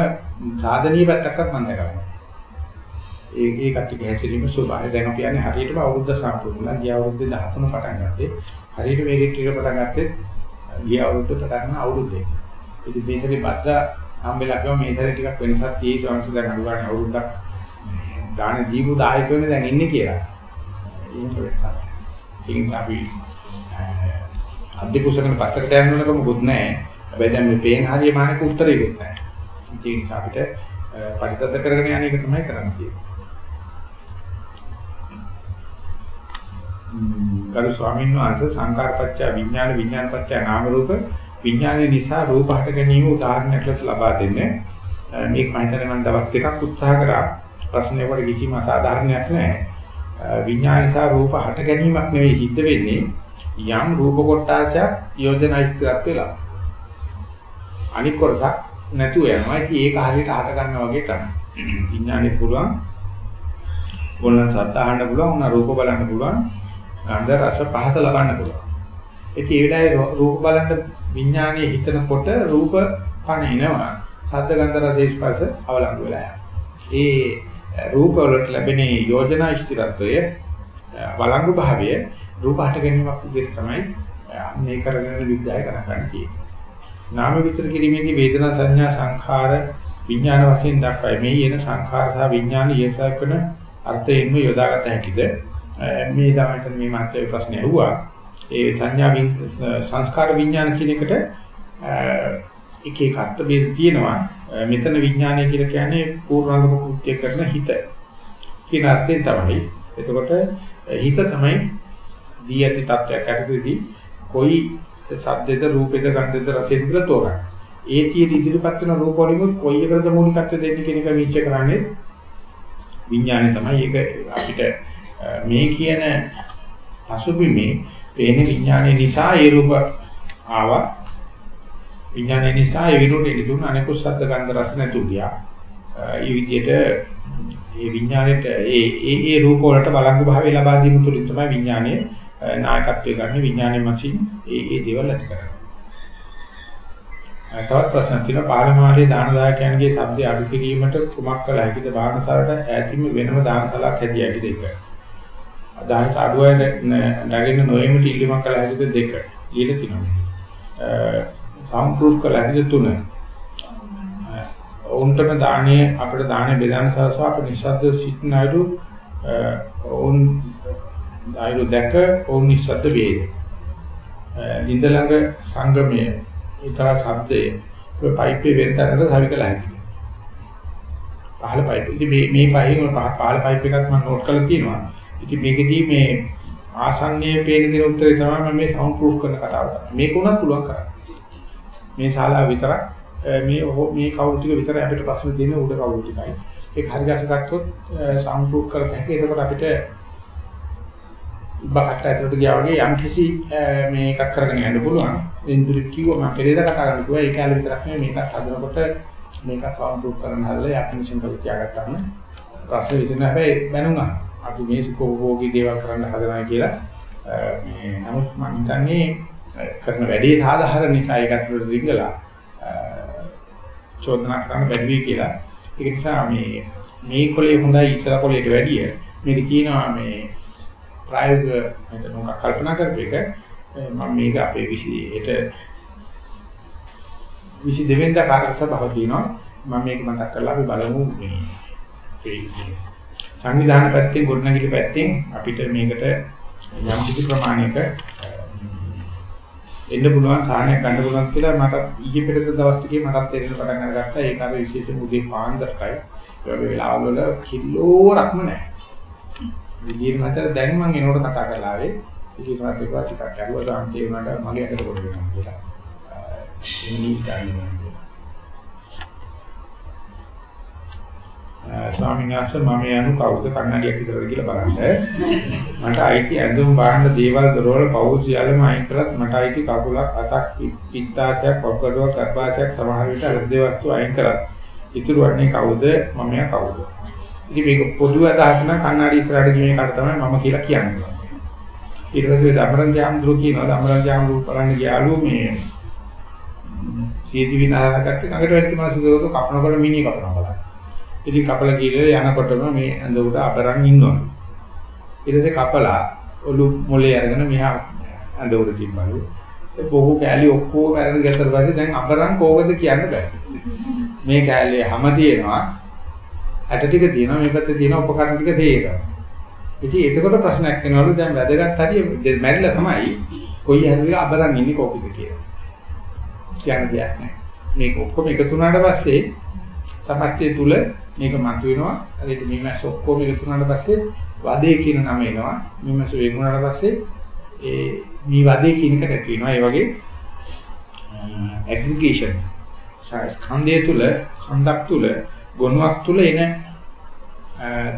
S1: සාධනීය පැත්තක්වත් මම දැකලා ඒ ඒ කට්ටිය හැසිරීම ස්වභාවය දැන් අපි යන්නේ හරියටම අවුරුද්ද සම්පූර්ණලා ගිය අවුරුද්දේ 13 පටන් ගත්තේ හරියට මේ රිට්‍රීට් පටන් ගත්තේ ගිය අවුරුද්ද පටන් ගන්න අවුරුද්දේ. ඉතින් මේ සැරේ බද්දා හම්බෙලා ගියා මේ සැරේ ටිකක් වෙනසක් තියෙයි සංස දැන් අනුගාන අවුරුද්දක් දාන දීපු 10 වෙනි දැන් ඉන්නේ කියලා. ඒක වෙනසක්. ඉතින් අපි අධි කුසලෙන් පස්සට යන්න ඕනකම මොකුත් නැහැ. හැබැයි දැන් මේ පේන හරිය මානක උත්තරයකුත් නැහැ. ඒ නිසා අපිට පරිත්‍යාග කරගෙන යන එක තමයි කරන්න තියෙන්නේ. ගරු ස්වාමීන් වහන්සේ සංකාරපච්චය විඥාන විඥානපච්චය නාම රූප විඥානය නිසා රූප හට ගැනීම උදාහරණයක් ලෙස ලබා දෙන්නේ. මේක මම හිතන්නේ මම දවස් දෙකක් උත්සාහ කරා ප්‍රශ්නේ වල කිසිම අසාධාරණයක් නැහැ. විඥාන නිසා රූප හට ගැනීමක් නෙවෙයි සිද්ධ වෙන්නේ යම් රූප කොටාසයක් යෝජනා ඉස්තරත් වෙලා. අනික් කොටසක් නැතුව යනවා. ඉතින් ඒක හරියට හට ගන්නවා වගේ තමයි. විඥානේ පුළුවන් ඕන සද්ද අහන්න පුළුවන්, ඕන රූප බලන්න පුළුවන්, ගන්ධ රස පහස ලබන්න පුළුවන්. ඉතින් ඒ වෙලාවේ රූප බලන්න විඥානයේ හිතනකොට රූප පණ එනවා. සද්ද ගන්ධ රස ස්පර්ශ අවලංගු වෙලා යනවා. ඒ රූප වලට ලැබෙන යෝජනා ස්ථිරත්වය වළංගු භාවය රූප හට ගැනීමක් විදිහට තමයි මේ කරගෙන විග්‍රහය කරන්නේ. නාම විතර කිරීමේදී වේදනා සංඥා සංඛාර විඥාන වශයෙන් දක්වයි. මේ යන සංඛාර සහ විඥාන ඊසයකන අර්ථයෙන්ම යොදාගත හැකිද? මේ තමයි මේ මාත්‍රේ ප්‍රශ්නේ ඇහුවා. ඒ සංඥා සංස්කාර විඥාන කියන එකට එක එක අර්ථ බෙද තියෙනවා. මෙතන විඥානය කියලා කියන්නේ පූර්ණාංගම කෘත්‍ය කරන හිත. කියන අර්ථයෙන් තමයි. එතකොට හිත තමයි දී ඇති තත්වයක් ඇතිවෙදී කොයි සද්දෙද රූපෙද ගන්ධෙද රසෙද කියලා තෝරගන්න. ඒ තියෙන ඉදිරිපත් වෙන රූප වලින් කොයි එකද මූලිකත්වය දෙන්නේ කියන එක විචය කරන්නේ විඥානය තමයි. ඒක අපිට මේ කියන පසුබිමේ පේන විඥානය නිසා ඒ රූප ආවා. විඥානය නිසා ඒ විරුද්ධ ඉදුණ අනිකුත් ශබ්ද ගන්ධ රස නැතු ගියා. ඒ විදිහට ඒ විඥාණයට ඒ ඒ ඒ රූප වලට බලංගු භාවය ලබා දීම තුළින් තමයි විඥානයේ නායකත්වය ගන්න විඥානයේ මතින් ඒ ඒ දේවල් ඇති කරන්නේ. තවත් ප්‍රශ්න තියෙනවා පාරමාර්ථයේ දානදායකයන්ගේ ශබ්ද අඩු කිරීමට කුමක් කළ හැකිද වාහනසාරට ඈතින්ම වෙනම දානසලක් හැදිය හැකිද එක. දායක අඩුවයි නැගෙන නොයෙමිට ඉල්ලීමක් කළ හැකිද දෙක. ඊට තියෙනවා. සවුන්ඩ් ප්‍රූෆ් කළ හැකිද තුන. ඔවුන්ටම දාණය අපිට දාණය බෙදාන සලසව අප නිශ්ශබ්ද සිටින අයුරු ඔවුන් අයුරු දැක ඔවුන් නිශ්ශබ්ද වේද. ලින්ද ළඟ සංගමයේ ඊතර ශබ්දයේ ඔය පයිප්පේ වෙන තැනකට සවිකලා හැකියි. පහළ පයිප්. ඉතින් මේ මේ පහින් පහළ පයිප් එකක් මම නෝට් කරලා තියෙනවා. ඉතින් මේකෙදී මේ ආසන්නයේ පේන දේ උත්තරේ තමයි මම මේ සවුන්ඩ් ප්‍රූෆ් කරන කතාව තමයි. මේක උනත් පුළුවන් කරන්න. මේ ශාලාව විතරක් මේ මේ කවුරු ටික විතරයි අපිට ප්‍රශ්න දෙන්නේ උඩ කවුරු ටිකයි. ඒක හරි ගැස ගත්තොත් සවුන්ඩ් ප්‍රූෆ් කරලා හැකි. එතකොට අපිට බකට ඇතුළට ගියා වගේ යම් කිසි මේකක් කරගෙන යන්න පුළුවන්. ඉන්ද්‍රිය කිව්ව මම පෙරේද කතා කරන්න කිව්වා. ඒක ඇල විතරක් නෙමෙයි මේකත් හදනකොට මේකත් සවුන්ඩ් ප්‍රූෆ් කරන්න හදලා යකිනිෂන් කරලා තියාගත්තාම ප්‍රශ්න විසඳන හැබැයි බැනුණා. අපි මේ සුඛෝභෝගී දේවල් කරන්න හදනවා කියලා මේ නමුත් මම හිතන්නේ කරන වැඩේ සාධාරණ නිසා ඒක ඇතුළට රිංගලා චෝදනා කරන්න බැරි වෙයි කියලා. ඒක නිසා මේ මේ කොලේ හොඳයි ඉස්සර කොලේට වැඩිය මේක තියෙනවා මේ ප්‍රායෝගික මම මොකක් කල්පනා කරපු එක. මම මේක අපේ 28 22 වෙනිදා කාර්ය සභාව තියෙනවා. මම මේක මතක් කරලා අපි බලමු මේ සංවිධාන පැත්තෙන් ගොඩනැගිලි පැත්තෙන් අපිට මේකට යම් කිසි ප්‍රමාණයක එන්න පුළුවන් සාහනයක් ගන්න පුළුවන් කියලා මට ඊයේ පෙරේද දවස් ටිකේ මටත් තේරෙන පටන් අරගත්තා. ඒක අර විශේෂ උදේ පාන්දරටයි. ඒ වගේ වෙලාවල් වල කිලෝරක්ම නැහැ. විදියට මතර දැන් මම එනකොට කතා කරලා ආවේ. විදියට මත එක ටිකක් කරුවා සාන්තිය වුණාට මගේ අකට කොට වෙනවා කියලා. එන්නේ ඉතින් ස්වාමීන් වහන්සේ මම යනු කවුද කන්නඩියක් ඉස්සරහට කියලා බලන්න. මට අයිති ඇඳුම් බාහන දේවල් දරවල පවු සියල්ලම අයින් කළත් මට අයිති කකුලක් අතක් පිත්තාශයක් පොක්කඩුවක් කරපාශයක් සමහර විට අර්ධ වස්තු අයින් කරත් ඉතුරු වන්නේ කවුද? මම යා කවුද. ඉතින් මේක පොදු අදහස නම් කන්නඩි ඉස්සරහට ගිහින් කාට තමයි මම කියලා කියන්නේ. ඊට පස්සේ ධම්මරන් ජාම්දුරු කියනවා ධම්මරන් ජාම්දුරු බලන්න ගියාලු මේ සීදි විනාශකත් කඟට වැටි මාසු දෝක කපනකොට මිනිහ කපනවා බලන්න. ඉතින් කපලා ගිහලා යනකොටම මේ ඇඳ උඩ අබරන් ඉන්නවා. ඊට පස්සේ කපලා ඔලු මොලේ අරගෙන මෙහා ඇඳ උඩ තිබ්බලු. ඒ බොහෝ කෑලි ඔක්කොම අරගෙන ගත්තට පස්සේ දැන් අබරන් කොහොමද කියන්න බෑ. මේ කෑල්ලේ හැම තියෙනවා. ඇට ටික තියෙනවා මේ පැත්තේ තියෙන උපකරණ ටික තේරෙනවා. ඉතින් එතකොට ප්‍රශ්නයක් වෙනවලු දැන් වැදගත් හරිය මැරිලා තමයි කොයි හැරෙක අබරන් ඉන්නේ කොහොමද කියලා. කියන්න දෙයක් නැහැ. මේක ඔක්කොම එකතු වුණාට පස්සේ සමස්තය තුල මේක මතුවෙනවා. හරියට මීමැස්ස ඔක්කොම එකතු වුණාට පස්සේ වදේ කියන නම එනවා. මීමැස්ස වේගුණාට පස්සේ ඒ මේ වදේ කියන එක නැති වෙනවා. ඒ වගේ ඇග්‍රිගේෂන් ස්කන්ධය තුල කන්දක් තුල ගුණයක් තුල එන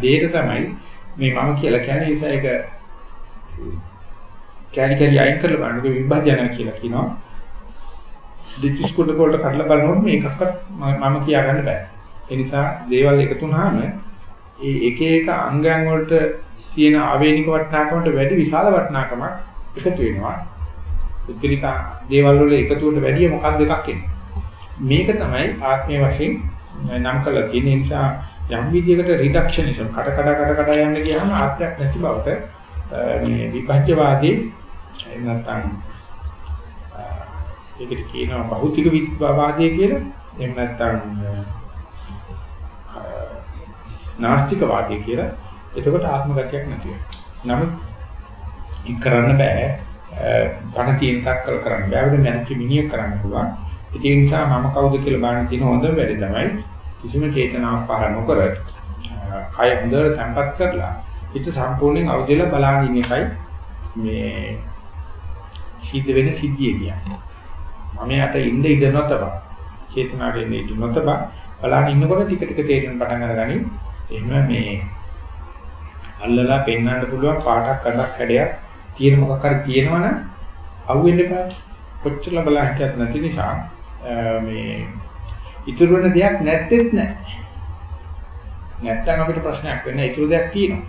S1: දෙයට තමයි මේ මම කියලා කියන්නේ ඒ නිසා ඒක කැලි කැලි අයින් කරලා බලනකොට විභජනය කියලා කියනවා. දෙතිස් කොට වලට කඩලා බලනකොට මේකක්වත් මම කියා ගන්න බෑ. ඒ නිසා දේවල් එකතු වුනහම ඒ එක එක අංගයන් වලට තියෙන ආවේනික වටිනාකමට වැඩි විශාල වටිනාකමක් එකතු වෙනවා. පුද්ගලික දේවල් වල එකතුවට වැඩිය මොකක්ද එකක් එන්නේ. මේක තමයි ආත්මීය වශයෙන් නම් කරලා තියෙන නිසා යම් විදියකට රිඩක්ෂනිසම් කඩ කඩ කඩ කඩ යන්න ගියාම ආත්මයක් නැති බවට මේ විභජ්‍යවාදී එහෙම නැත්නම් ඒකට කියනවා භෞතික විද්‍යාවාදය කියලා. එහෙම නැත්නම් නාස්තිකවාදී කියලා. එතකොට ආත්ම ගතියක් නැති වෙනවා. නමුත් ඒක කරන්න බෑ. පණ තියෙන තක්කල් කරන්න බෑ. ඒක නැති මිනිහෙක් කරන්න පුළුවන්. ඒ නිසා මම කවුද කියලා බලන්න තියෙන හොඳම වැඩි තමයි කිසිම චේතනාවක් පහළ නොකර කය හොඳට තැම්පත් කරලා හිත සම්පූර්ණයෙන් අවදිලා බලන ඉන්න එකයි මේ සිද්ධ වෙන සිද්ධිය කියන්නේ. මම යට ඉන්න ඉඳ නොතබ චේතනාවේ ඉන්න ඉඳ නොතබ බලන ඉන්නකොට ටික ටික තේරෙන පටන් අරගනි. එහෙම මේ අල්ලලා පෙන්වන්න පුළුවන් පාටක් කඩක් හැඩයක් තියෙන මොකක් හරි තියෙනවනම් අහුවෙන්න එපා. කොච්චර බලලා හිටියත් නැති නිසා මේ ඉතුරු වෙන දෙයක් නැත්තේත් නැහැ. නැත්තම් අපිට ප්‍රශ්නයක් වෙන්නේ ඉතුරු දෙයක් තියෙනවා.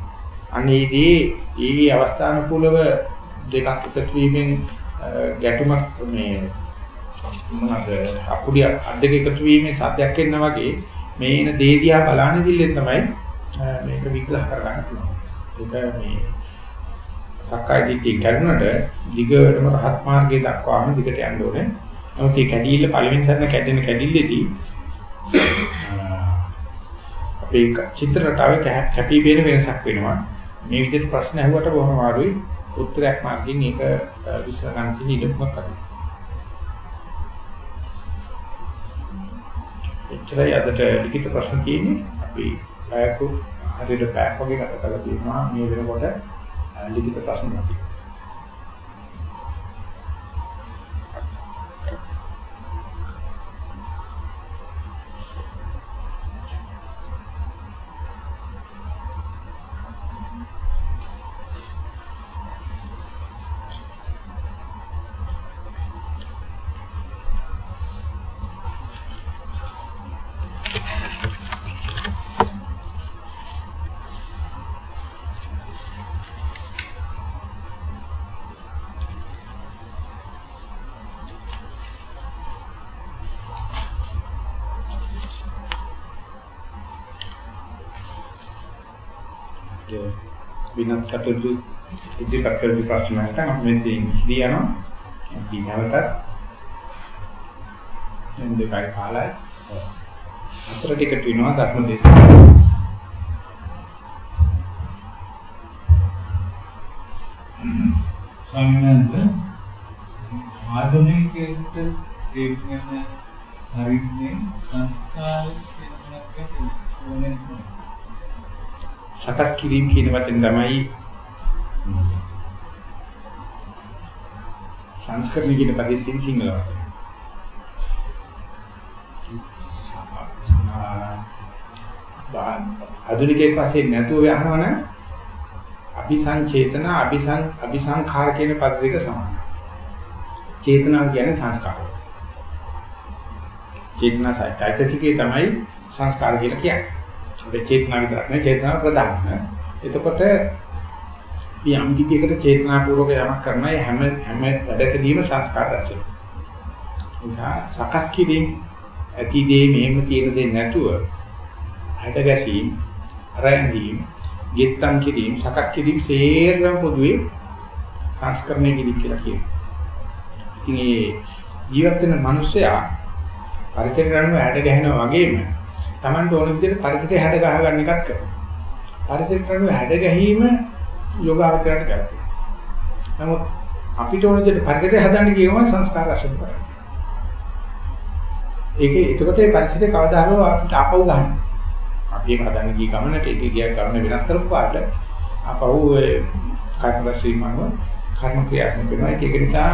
S1: අනේදී ඊගේ අවස්ථානුකූලව දෙකක් එකතු වීමෙන් ගැටුමක් මේ මොනවාද අකුඩිය අද්දක එකතු වීමෙන් සත්‍යයක් එන්න වගේ මේ එන දේ දිහා බලන දිල්ලෙන් තමයි මේක විග්‍රහ කරගන්න පුළුවන්. ඒක මේ සක්කාය දිට්ඨිය කරුණට දිගටම රහත් මාර්ගයේ දක්වාම දිගට යන්න ඕනේ. නමුත් මේ කැඩිල්ල පළවෙනි සැරේ කැඩෙන කැඩිල්ලේදී අපේ චිත්‍ර රටාවේ කැපී පෙනෙන වෙනසක් වෙනවා. මේ විදිහට ප්‍රශ්න අහුවට බොහොම අමාරුයි. උත්තරයක් මාර්ගයෙන් ඒක විශ්ල ගන්න තියෙන ඉඩමක් කරනවා. එච්චරයි අදට ලිඛිත ප්‍රශ්න තියෙන්නේ. අපි පැයක හරියට පැයක් වගේ ගත කරලා තියෙනවා මේ වෙනකොට ලිඛිත ප්‍රශ්න නැති. විනත් කටයුතු ඉදිරිපත් කරපු ප්‍රශ්න නැත්නම් අපි මේ ඉදිරි යනවා. අපි නැවතත් දැන් දෙකයි කාලයි. අතර ටිකට වෙනවා ධර්ම දේශනාව.
S3: ස්වාමීන් ආධුනිකයෙකුට ඒ කියන්නේ හරින්නේ සංස්කාර කියන ඕනේ
S1: සකස් කිරීම කියන වචෙන් තමයි සංස්කරණය කියන පදයෙන් තියෙන සිංහල වචන. ආධුනිකයෙක් වශයෙන් නැතුව යනවනම් අபிසංචේතන අபிසං අபிසංඛාර කියන පද දෙක සමානයි. චේතනාව කියන්නේ සංස්කාරය. චේතනා සත්‍යයිතිකේ තමයි සංස්කාර කියලා කියන්නේ. ඒ චේතනා විතරක් නෙවෙයි චේතනා ප්‍රධාන. එතකොට අපි යම් කිසියකට චේතනාපූර්වක යමක් කරන හැම හැම වැඩකදීම සංස්කාර රැස් වෙනවා. සකස් කිරීම ඇති දේ මෙහෙම තියෙන දේ නැතුව හැඩ ගැසීම්, රැඳීම්, ගෙත්තම් කිරීම, සකස් කිරීම සේරම පොදුවේ සංස්කරණය කිරීම කියලා කියනවා. ඉතින් මේ ජීවත් වෙන මිනිස්සයා පරිසරයන්ව හැඩ ගැහෙනා වගේම Tamanට ඕන විදිහට පරිසරය හැඩ ගහ ගන්න එකක් කරනවා. පරිසරයට අනුව හැඩ ගැහිම යෝගාවචරයට කරන්නේ. නමුත් අපිට ඕන විදිහට පරිසරය හදන්න කියවම සංස්කාර රැස්වෙන්න කරන්නේ. ඒකේ එතකොට මේ පරිසරය කවදා හරි අපිට ආපහු ගන්න. අපි ඒක හදන්න ගිය ගමනට ඒක ගිය ගමන වෙනස් කරපු පාට ආපහු ඒ කර්ම රැස්වීම අනුව කර්ම ක්‍රියාත්මක වෙනවා. ඒක නිසා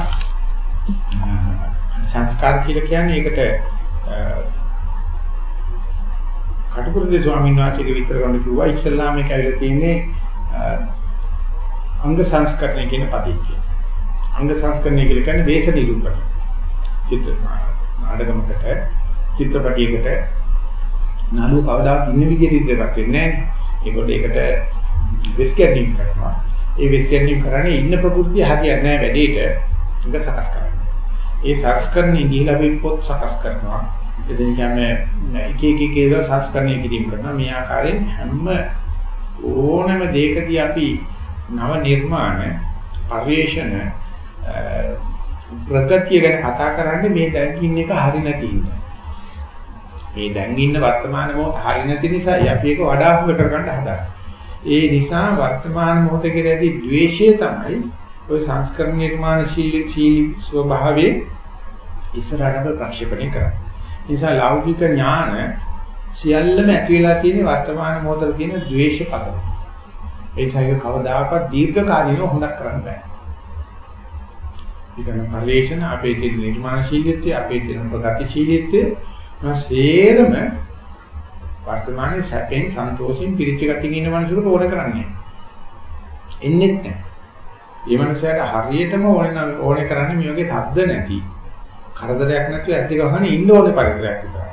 S1: සංස්කාර කියලා කියන්නේ ඒකට කටුකුරුදේ ස්වාමීන් වහන්සේගේ විතර කරන්න කිව්වා ඉස්ලාම එක ඇවිල්ලා තියෙන්නේ අංග සංස්කරණය කියන පදේ කියන. අංග සංස්කරණය කියලා කියන්නේ වේශ නිරූපණය. චිත්‍ර නාටකමකට චිත්‍රපටයකට නළුව කවදාත් ඉන්න විදිහට ඉදිරියට වෙන්නේ නැහැ. ඒකට ඒකට වෙස් කැඩින් කරනවා. ඒ වෙස් කැඩින් කරන්නේ ඉන්න ප්‍රകൃතිය හරියන්නේ නැහැ වැඩේට. ඒක සකස් කරනවා. ඒ සංස්කරණය ගිහිලා අපි පොත් සකස් කරනවා. එදින කියන්නේ එක එක එක ඒවා සංස්කරණය කිරීම කරනවා මේ ආකාරයෙන් හැම ඕනෑම දෙයකදී අපි නව නිර්මාණ පරිේශන ප්‍රගතිය ගැන කතා කරන්නේ මේ දැන් ඉන්න එක හරි නැති ඉන්න. මේ දැන් ඉන්න වර්තමාන මොහොත හරි නැති නිසායි අපි ඒක වඩා හොඳ කරගන්න හදන්නේ. ඒ නිසා වර්තමාන මොහොතේ කෙරෙහි ද්වේෂය තමයි ওই සංස්කරණ නිර්මාණ ශීලී ශීලී ස්වභාවයේ ඉස්සරහට ප්‍රක්ෂේපණය කරන්නේ. නිසා ලෞකික ඥාන සියල්ලම ඇති වෙලා තියෙන වර්තමාන මොහොතේ තියෙන ද්වේෂ පද. ඒ නිසා කවදාකවත් දීර්ඝ කාලීනව හොඳක් කරන්න බෑ. ඊකන පරිේශන අපේ තියෙන නිර්මාණශීලීත්වය අපේ තියෙන ප්‍රගතිශීලීත්වය මාසේරම වර්තමානයේ සැපෙන් සන්තෝෂෙන් පිරිච්ච ගතියින් ඉන්න මනුස්සයෙකුට ඕන කරන්නේ. එන්නේත් නැහැ. මේ මනුස්සයාට හරියටම ඕනේ ඕනේ කරන්නේ මේ වගේ සද්ද නැති කරදරයක් නැතුව ඇත්ත ගහන ඉන්න ඕනේ පරිසරයක් විතරයි.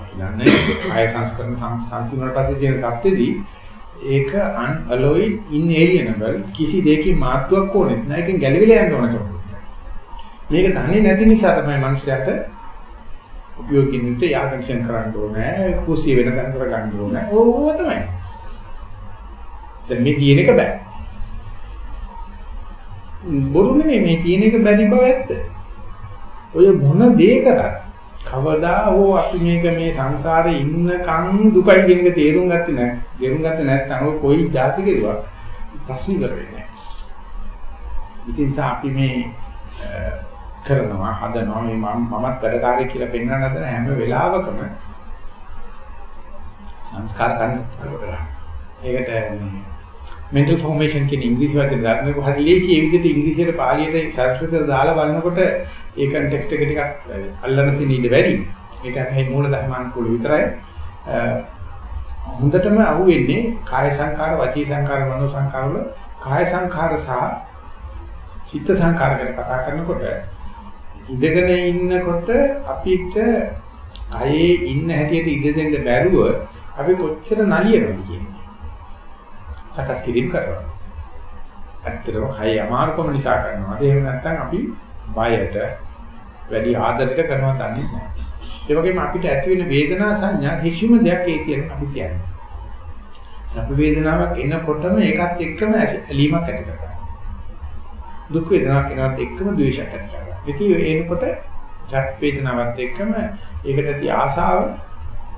S1: අපි දන්නේ ආය සංස්කරණ සංසිඳුණාට පස්සේ තියෙන தත්ත්වෙදී ඒක unalloyed inalienable කිසි දෙයකින් මාත්‍යක් ඕනේ නැහැ. ඒකෙන් ගැලවිලා යන්න ඕන කවුරුත්. මේක දන්නේ නැති නිසා තමයි මිනිස්සයාට උපයෝගින් විතර යාකන්ෂන් කරන්න ඕනේ. කුසිය වෙන තැන කර ගන්න ඕනේ. ඕක තමයි. දැන් මේ තියෙන එක බෑ. බොරු නෙමෙයි මේ තියෙන එක බැරි බව ඇත්ත. ඔය මොන දේ කරත් කවදා හෝ අපි මේක මේ සංසාරේ ඉන්නකන් දුකයි කියන එක තේරුම් ගත්තේ නැහැ. තේරුම් ගත්තේ නැත්නම් ඔය කොයි જાති කෙරුවක් ප්‍රශ්න ඉවර වෙන්නේ නැහැ. ඉතින් අපි මේ කරනවා හදනවා මේ මම මමත් වැඩකාරී කියලා පෙන්වන්න හදන හැම වෙලාවකම සංස්කාර ගන්න කරලා. ඒකට මේ mental formation කියන ඉංග්‍රීසි වචනේ දාන්නේ කොහරි ලේසි ඒ විදිහට ඉංග්‍රීසියට පාලියට සංස්කෘතයට දාලා බලනකොට ඒ කන්ටෙක්ස්ට් එක ටිකක් අල්ලන්න තියෙන ඉඩ වැඩි. ඒක තමයි මූල ධර්මානුකූල විතරයි. හොඳටම අහුවෙන්නේ කාය සංකාර, වචී සංකාර, මනෝ සංකාර වල කාය සංකාර සහ චිත්ත සංකාර ගැන කතා කරනකොට ඉඳගෙන ඉන්නකොට අපිට කයේ ඉන්න හැටියට ඉඳ දෙන්න බැරුව අපි කොච්චර නලියනවද කියන්නේ. සකස් කිරීම කරනවා. ඇත්තටම කය අමාරුකම නිසා කරනවා. එහෙම නැත්නම් අපි බයට වැඩි ආදරයකට කරනවා දන්නේ නැහැ. ඒ වගේම අපිට ඇති වෙන වේදනා සංඥා කිසිම දෙයක් ඒ කියන අපි කියන්නේ. සැප වේදනාවක් එනකොටම ඒකත් එක්කම ඇලීමක් ඇති කරගන්නවා. දුක් වේදනාවක් එනවත් එක්කම ද්වේෂයක් ඇති කරගන්නවා. ඉතින් එනකොට සැප වේදනාවත් එක්කම ඒකට ඇති ආශාව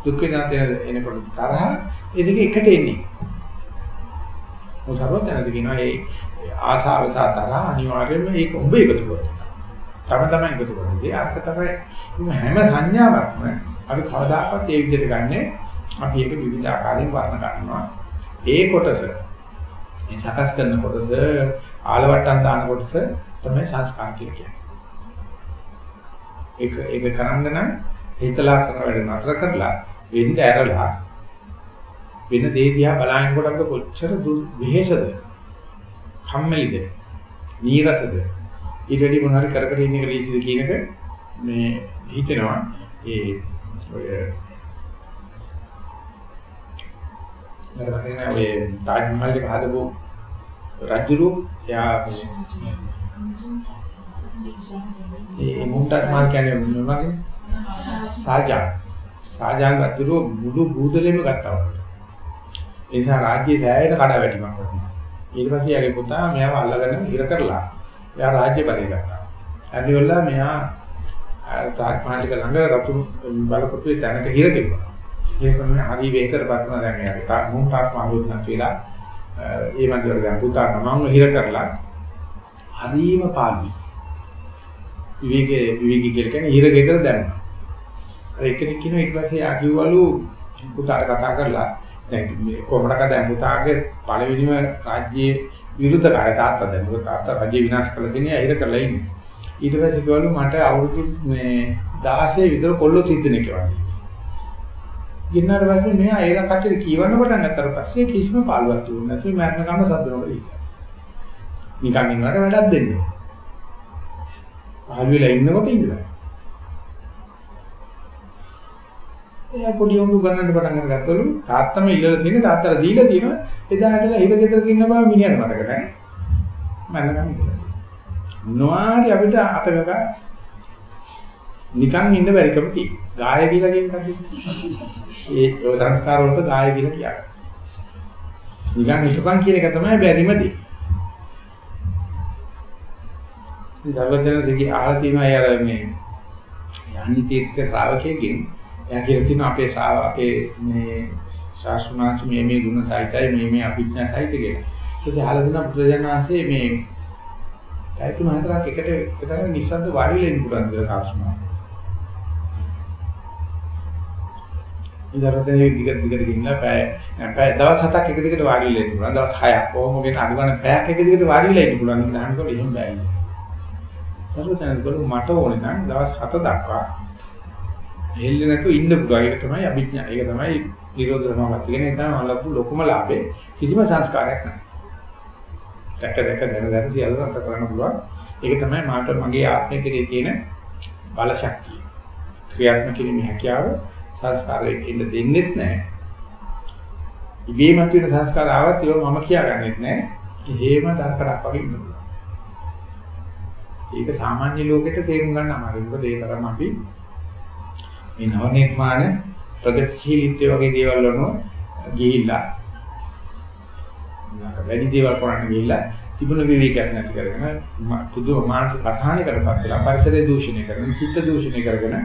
S1: දුක් වේදනාවට එනකොට තරහ ඒ දෙක එකට එන්නේ. මොසාරවත් දැනද කියනවා මේ ආශාව සහ තරහ අනිවාර්යයෙන්ම ඒක ඔබ එකතු කරනවා. තම තමයි එකතු කරන්නේ. අර්ථ තමයි හැම සංඥාවක්ම අපි කවදාකවත් ඒ විදිහට ගන්නෙ අපි ඒක විවිධ ආකාරයෙන් වර්ණ ගන්නවා. ඒ කොටස මේ සකස් කරන කොටස ආලවට්ටම් දාන කොටස තමයි සංස්කාර කියලා කියන්නේ. ඒක ඒක කරන්න නම් හිතලා කරන වැඩ නතර කරලා වෙන්න ඇරලා වෙන දේ දිහා බලනකොට අපිට කොච්චර වෙහෙසද කම්මැලිද නීරසද ඊට වැඩි මොනවාරි කර කර ඉන්න එක ලීසිද කියන එක මේ හිතෙනවා. ඒ ඔය නේද ඔය තාජ් මහල් එක හදපු රජුරු එයා ඒ මුම්තාජ් මහල් කියන්නේ මොනවද සාජාන්. සාජාන් රජුරු මුළු බුදලෙම ගත්තා වගේ ඒ නිසා රාජ්‍යයේ සෑහෙන කඩාවැටීමක් වුණා ඊට පස්සේ යාගේ පුතා මෙයාව අල්ලගෙන ඉර කරලා එයා රාජ්‍ය බලය ගත්තා. ඇනිවලා මෙයා තාජ් මහල් එක ළඟ රතු බලපොතුේ තැනක හිර කෙරුවා. ඒක තමයි හරි වේසරපත් වෙන දැන් එයාගේ මුම් තාස් මහලුත් නැතිලා ඒ මන්දිර දැන් පුතා නමම හිර කරලා හරීම පාළුයි. විවේකේ විවේකී කියලා කියන්නේ හිර ගෙදර දැම්මා. අර එක්කෙනෙක් කියනවා ඊට පස්සේ යා කිව්වලු පුතාට කතා කරලා දැන් මේ කොහොමඩක දැන් පුතාගේ පළවෙනිම රාජ්‍යයේ විරුද්ධ කාර්ය තාත්තා දැන් මොකද තාත්තා රජය විනාශ කළ දෙන්නේ අහිර කරලා ඉන්නේ. ඊට පස්සේ කිව්වලු මට අවුරුදු මේ 16 විතර කොල්ලෝ තිද්දෙනෙක් වගේ. ගින්නාට පස්සේ මෙයා ඒක කටට කියවන්න පටන් ගත්තාට පස්සේ කිසිම පාළුවක් තිබුණේ නැතුව මරණ කම සද්දනවල ඉන්නවා. නිකන් ඉන්නවට වැඩක් දෙන්නේ. පහළ වෙලා ඉන්නකොට ඉන්නවා. එයා පොඩි උණු ගන්නට පටන් අරගත්තලු තාත්තම ඉල්ලලා තියෙන තාත්තට දීලා තියෙනවා එදා ඇදලා හිර ගෙදරක ඉන්න බව මිනිහට මතක නැහැ. මන්නකම් ඉඳලා මොනවාරි අපිට අතගක නිකන් ඉන්න බැරිකම තියෙනවා. ගාය කියලා කියන්නේ ඒ ඒ සංස්කාර වලට ගාය කියලා කියන්නේ. නිකන් හිටපන් කියන එක තමයි බැරිම දේ. ඉතින් සර්වඥයන්සේගේ ආලා තියෙනවා අය මේ යන්නිතීත්ක ශ්‍රාවකයෙක්ගෙන්. එයා කියලා තියෙනවා අපේ ශ්‍රාව අපේ මේ ශාස්ත්‍රඥාච මේ මේ ගුණ සහිතයි මේ මේ අභිඥා සහිත කියලා. ඊට පස්සේ අහලා දෙනවා බුදුරජාණන්සේ මේ ඇතුම හතරක් එකට එකතන නිස්සද්ද වාඩි වෙලා ඉන්න පුළුවන් කියලා ශාස්ත්‍රඥාච. ඉදරතේ දිගට දිගට ගිහිල්ලා පැය පැය දවස් හතක් එක දිගට වාඩි වෙලා ඉන්න පුළුවන්. දවස් 6ක් කොහොම ගෙන අනුගමන පැයක් එක දිගට වාඩි වෙලා ඉන්න පුළුවන් කියලා අහනකොට එහෙම බෑ. සර්වඥයන් මට ඕනේ නම් දවස් 7 දක්වා හෙල්ලේ නැතුව ඉන්න පුළුවන්. ඒක තමයි අභිඥා. ඒක තමයි නිරෝධ සමාපatti කියන එක තමයි ලොකු ලොකුම ලාභේ. කිසිම සංස්කාරයක් නැහැ. දැක දැක දැන දැන සියල්ල අන්ත කරන්න පුළුවන්. ඒක තමයි මාට මගේ ආත්මය කෙරේ තියෙන බල ශක්තිය. ක්‍රියාත්මක කිරීමේ හැකියාව සංස්කාරයෙන් ඉන්න දෙන්නෙත් නැහැ. ඉබේම තියෙන සංස්කාර ආවත් ඒව මම කියාගන්නෙත් නැහැ. හේම දරකඩක් වගේ ඉන්න පුළුවන්. ඒක සාමාන්‍ය ලෝකෙට තේරුම් ගන්න අමාරුයි. මොකද ඒ තරම් අපි මේ නව නිර්මාණ ප්‍රගතිශීලීත්වය වගේ දේවල් වලට ගිහිල්ලා වැඩි දේවල් කරන්න ගිහිල්ලා තිබුණ විවේකයක් නැති කරගෙන පුදු මානසික අසහනයකටපත් වෙලා පරිසරය දූෂණය කරගෙන චිත්ත දූෂණය කරගෙන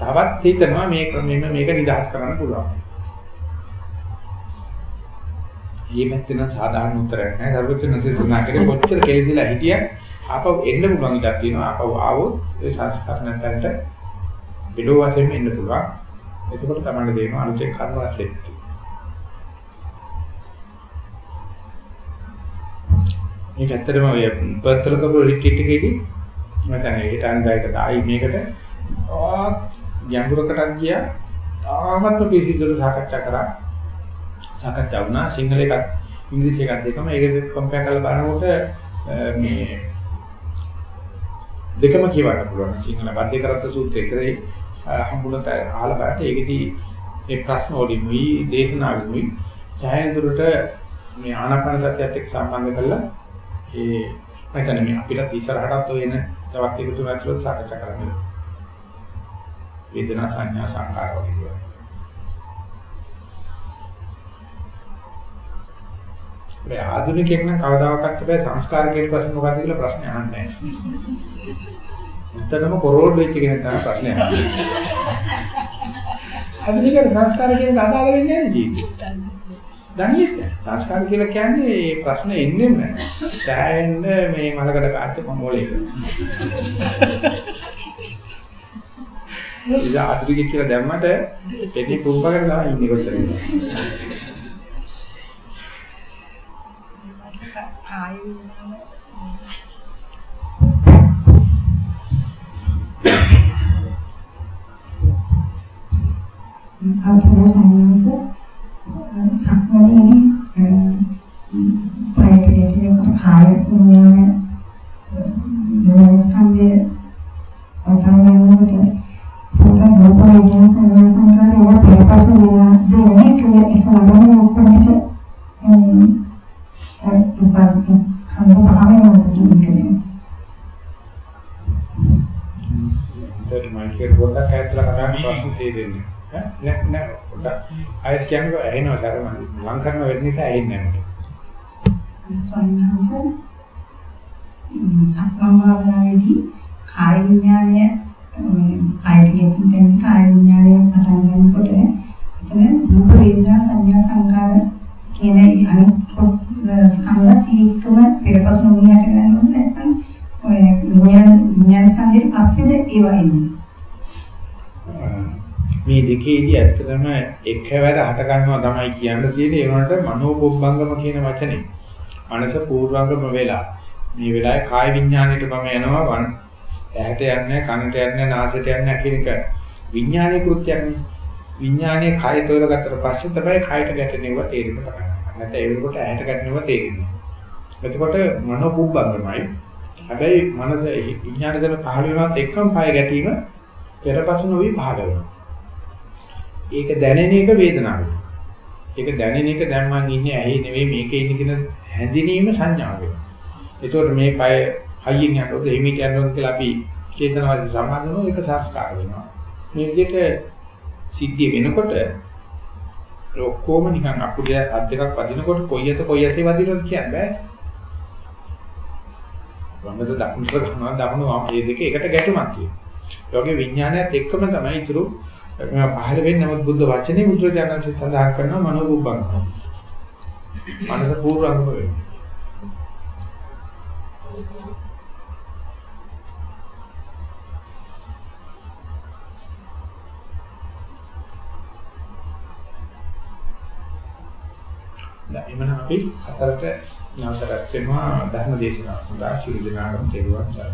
S1: තවත් හිතනවා මේ ක්‍රමයෙන් මේක නිදහස් කරන්න පුළුවන්. මේ පැත්තේ නම් සාධාරණ උත්තරයක් නැහැ. සර්වඥන්සේ සඳහන් කරේ කොච්චර කෙලෙසිලා හිටියත් ආපහු එන්න පුළුවන් ඉඩක් තියෙනවා. ආපහු ආවොත් ඒ සංස්කාර නැතන්ට බිලෝ වශයෙන් එන්න පුළුවන්. එතකොට තමයි දෙනවා අලුතෙන් කර්ම රැසෙත්. මේක ඇත්තටම ඔය පර්තල කරපු රිට්‍රීට් එකේදී මම හිතන්නේ හිට අන්දායකට ආයි මේකට. ආ ගැඹුරකටත් ගියා. තාමත් පිළිසිදුර සාකච්ඡා කරා. සාකච්ඡා වුණා. සිංහල එකත් ඉංග්‍රීසි එකත් දෙකම. ඒක කම්පයර් කරලා බලනකොට මේ දෙකම කියවන්න පුළුවන්. සිංහල බද්ධ කරත්ත සූත්‍රය කරේ හම්බුනට අහලා බලන්න ඒකෙදී ඒ ප්‍රශ්න වලින්ුයි දේශනාවෙන්ුයි ඡායනතුරට මේ ආනාපාන සතියත් එක්ක සම්බන්ධ කරලා ඒ මම හිතන්නේ මේ අපිට ඉස්සරහටත් ඔය එන තවත් එකතු තුනක් ඇතුළත සාකච්ඡා කරන්න වේදනා සංඥා සංකාර වගේ දේවල්. මේ ආධුනිකයෙක් නම් කවදාකවත් බෑ සංස්කාර කියන ප්‍රශ්න මොකද්ද කියලා ප්‍රශ්න අහන්නේ නැහැ. උත්තරම කොරෝල් වෙච්ච කෙනෙක් තමයි ප්‍රශ්නේ අහන්නේ. ආධුනිකයට සංස්කාර කියන අදාළ වෙන්නේ නැහැ ජීවිතේ. දන්නේ නැහැ. සංස්කාර කියලා කියන්නේ මේ ප්‍රශ්න එන්නෙම සෑහෙන්න මේ මලකඩ කාච්ච මොලේක. ඉතින් ආධුනිකයෙක් කියලා දැම්මට එදී කුම්පකට තමයි ඉන්නේ කොච්චර.
S4: කාය විඥාන
S2: අවසර සම්මානස සක්මණේදී පයට දෙවියකට කාය විඥාන මොනස්කන්ධය අතංගනකොට සෝත රූප විඥාන සංඥා සංකාරය වල පෙරපසු වෙන දෙන්නේ කියන්නේ ඒක නම ඔක්කොම ඒ ඉපන් ස්කන්ධ භාවනාව කියන්නේ
S1: ඒත් මම කියන පොඩ්ඩක් ඇත්තලා කතා කරන ප්‍රශ්න තේරෙන්නේ නෑ නෑ පොඩ්ඩක් අයත් කියන්නේ ඇහෙනවා සර මම ලං කරන වෙන්න නිසා ඇහෙන්නේ නැහැ.
S2: සයන්හන්සන් සක්මන් භාවනාවේදී කාය විඥානය මේ කායට ගෙතින් කාය විඥානය පටන් ගන්නකොට එතන රූප වේදනා සංඥා සංකාර කියන අනිත් ස්කන්ධ ඒකම පෙරපසු නොමියට ගන්නොත් නැත්නම් ඔය විඥාන විඥාන ස්කන්ධයේ පස්සේද ඒවා එන්නේ
S1: මේ දෙකේදී ඇත්තටම එකවර හට ගන්නවා තමයි කියන්න තියෙන්නේ. ඒ වුණාට මනෝපොබ්බංගම කියන වචනේ. මනස පූර්වංගම වෙලා. මේ වෙලාවේ කාය විඥාණයට මම යනවා. වන් ඇහැට යන්නේ කනට යන්නේ නාසයට යන්නේ කියන එක. විඥානීය කෘත්‍යයක්නේ විඥානයේ කය තෝර ගත්තට පස්සේ තමයි කයට ගැටෙනව තේරෙන්න පටන් ගන්න. නැත්නම් ඒ වෙනකොට ඇහැට ගැටෙනව තේරෙන්නේ. එතකොට මනෝපොබ්බංගමයි හැබැයි මනස විඥාන දල පහළ වෙනවත් එක්කම පය ගැටීම පෙරපසු නොවි පහළ වෙනවා. ඒක දැනෙන එක වේදනාවක්. ඒක දැනෙන එක දැන් මං ඉන්නේ ඇහි නෙවෙයි මේකේ ඉන්නේ කියන හැඳිනීම සංඥාව වෙනවා. ඒතකොට මේ පය හයියෙන් යනකොට එහිමිට යනකොට කියලා අපි චේතනාවාදී සම්බන්ධනෝ ඒක සංස්කාර වෙනවා. මේ විදිහට සිද්ධිය වෙනකොට ඔක්කොම නිකන් අපුඩිය අත් දෙකක් වදිනකොට කොයි යත කොයි යතේ වදිනවද කියන්න බෑ. වමද දකුණට ගන්නවා දකුණු මේ දෙක එකට ගැටුමක් තියෙනවා. ඒ වගේ විඥානයත් එක්කම තමයි ඊටු පහළ වෙන්නේ නමුත් බුද්ධ වචනේ බුදුරජාණන්සේ සඳහන් කරනවා මනෝබුබ්බංගම. මනස පූර්වංගම වෙනවා. එමනම් අපි අතරට නැවත රැස් වෙනවා ධර්ම දේශනාව සඳහා ශිරු දිනාගම තේරුවන් ගන්නවා.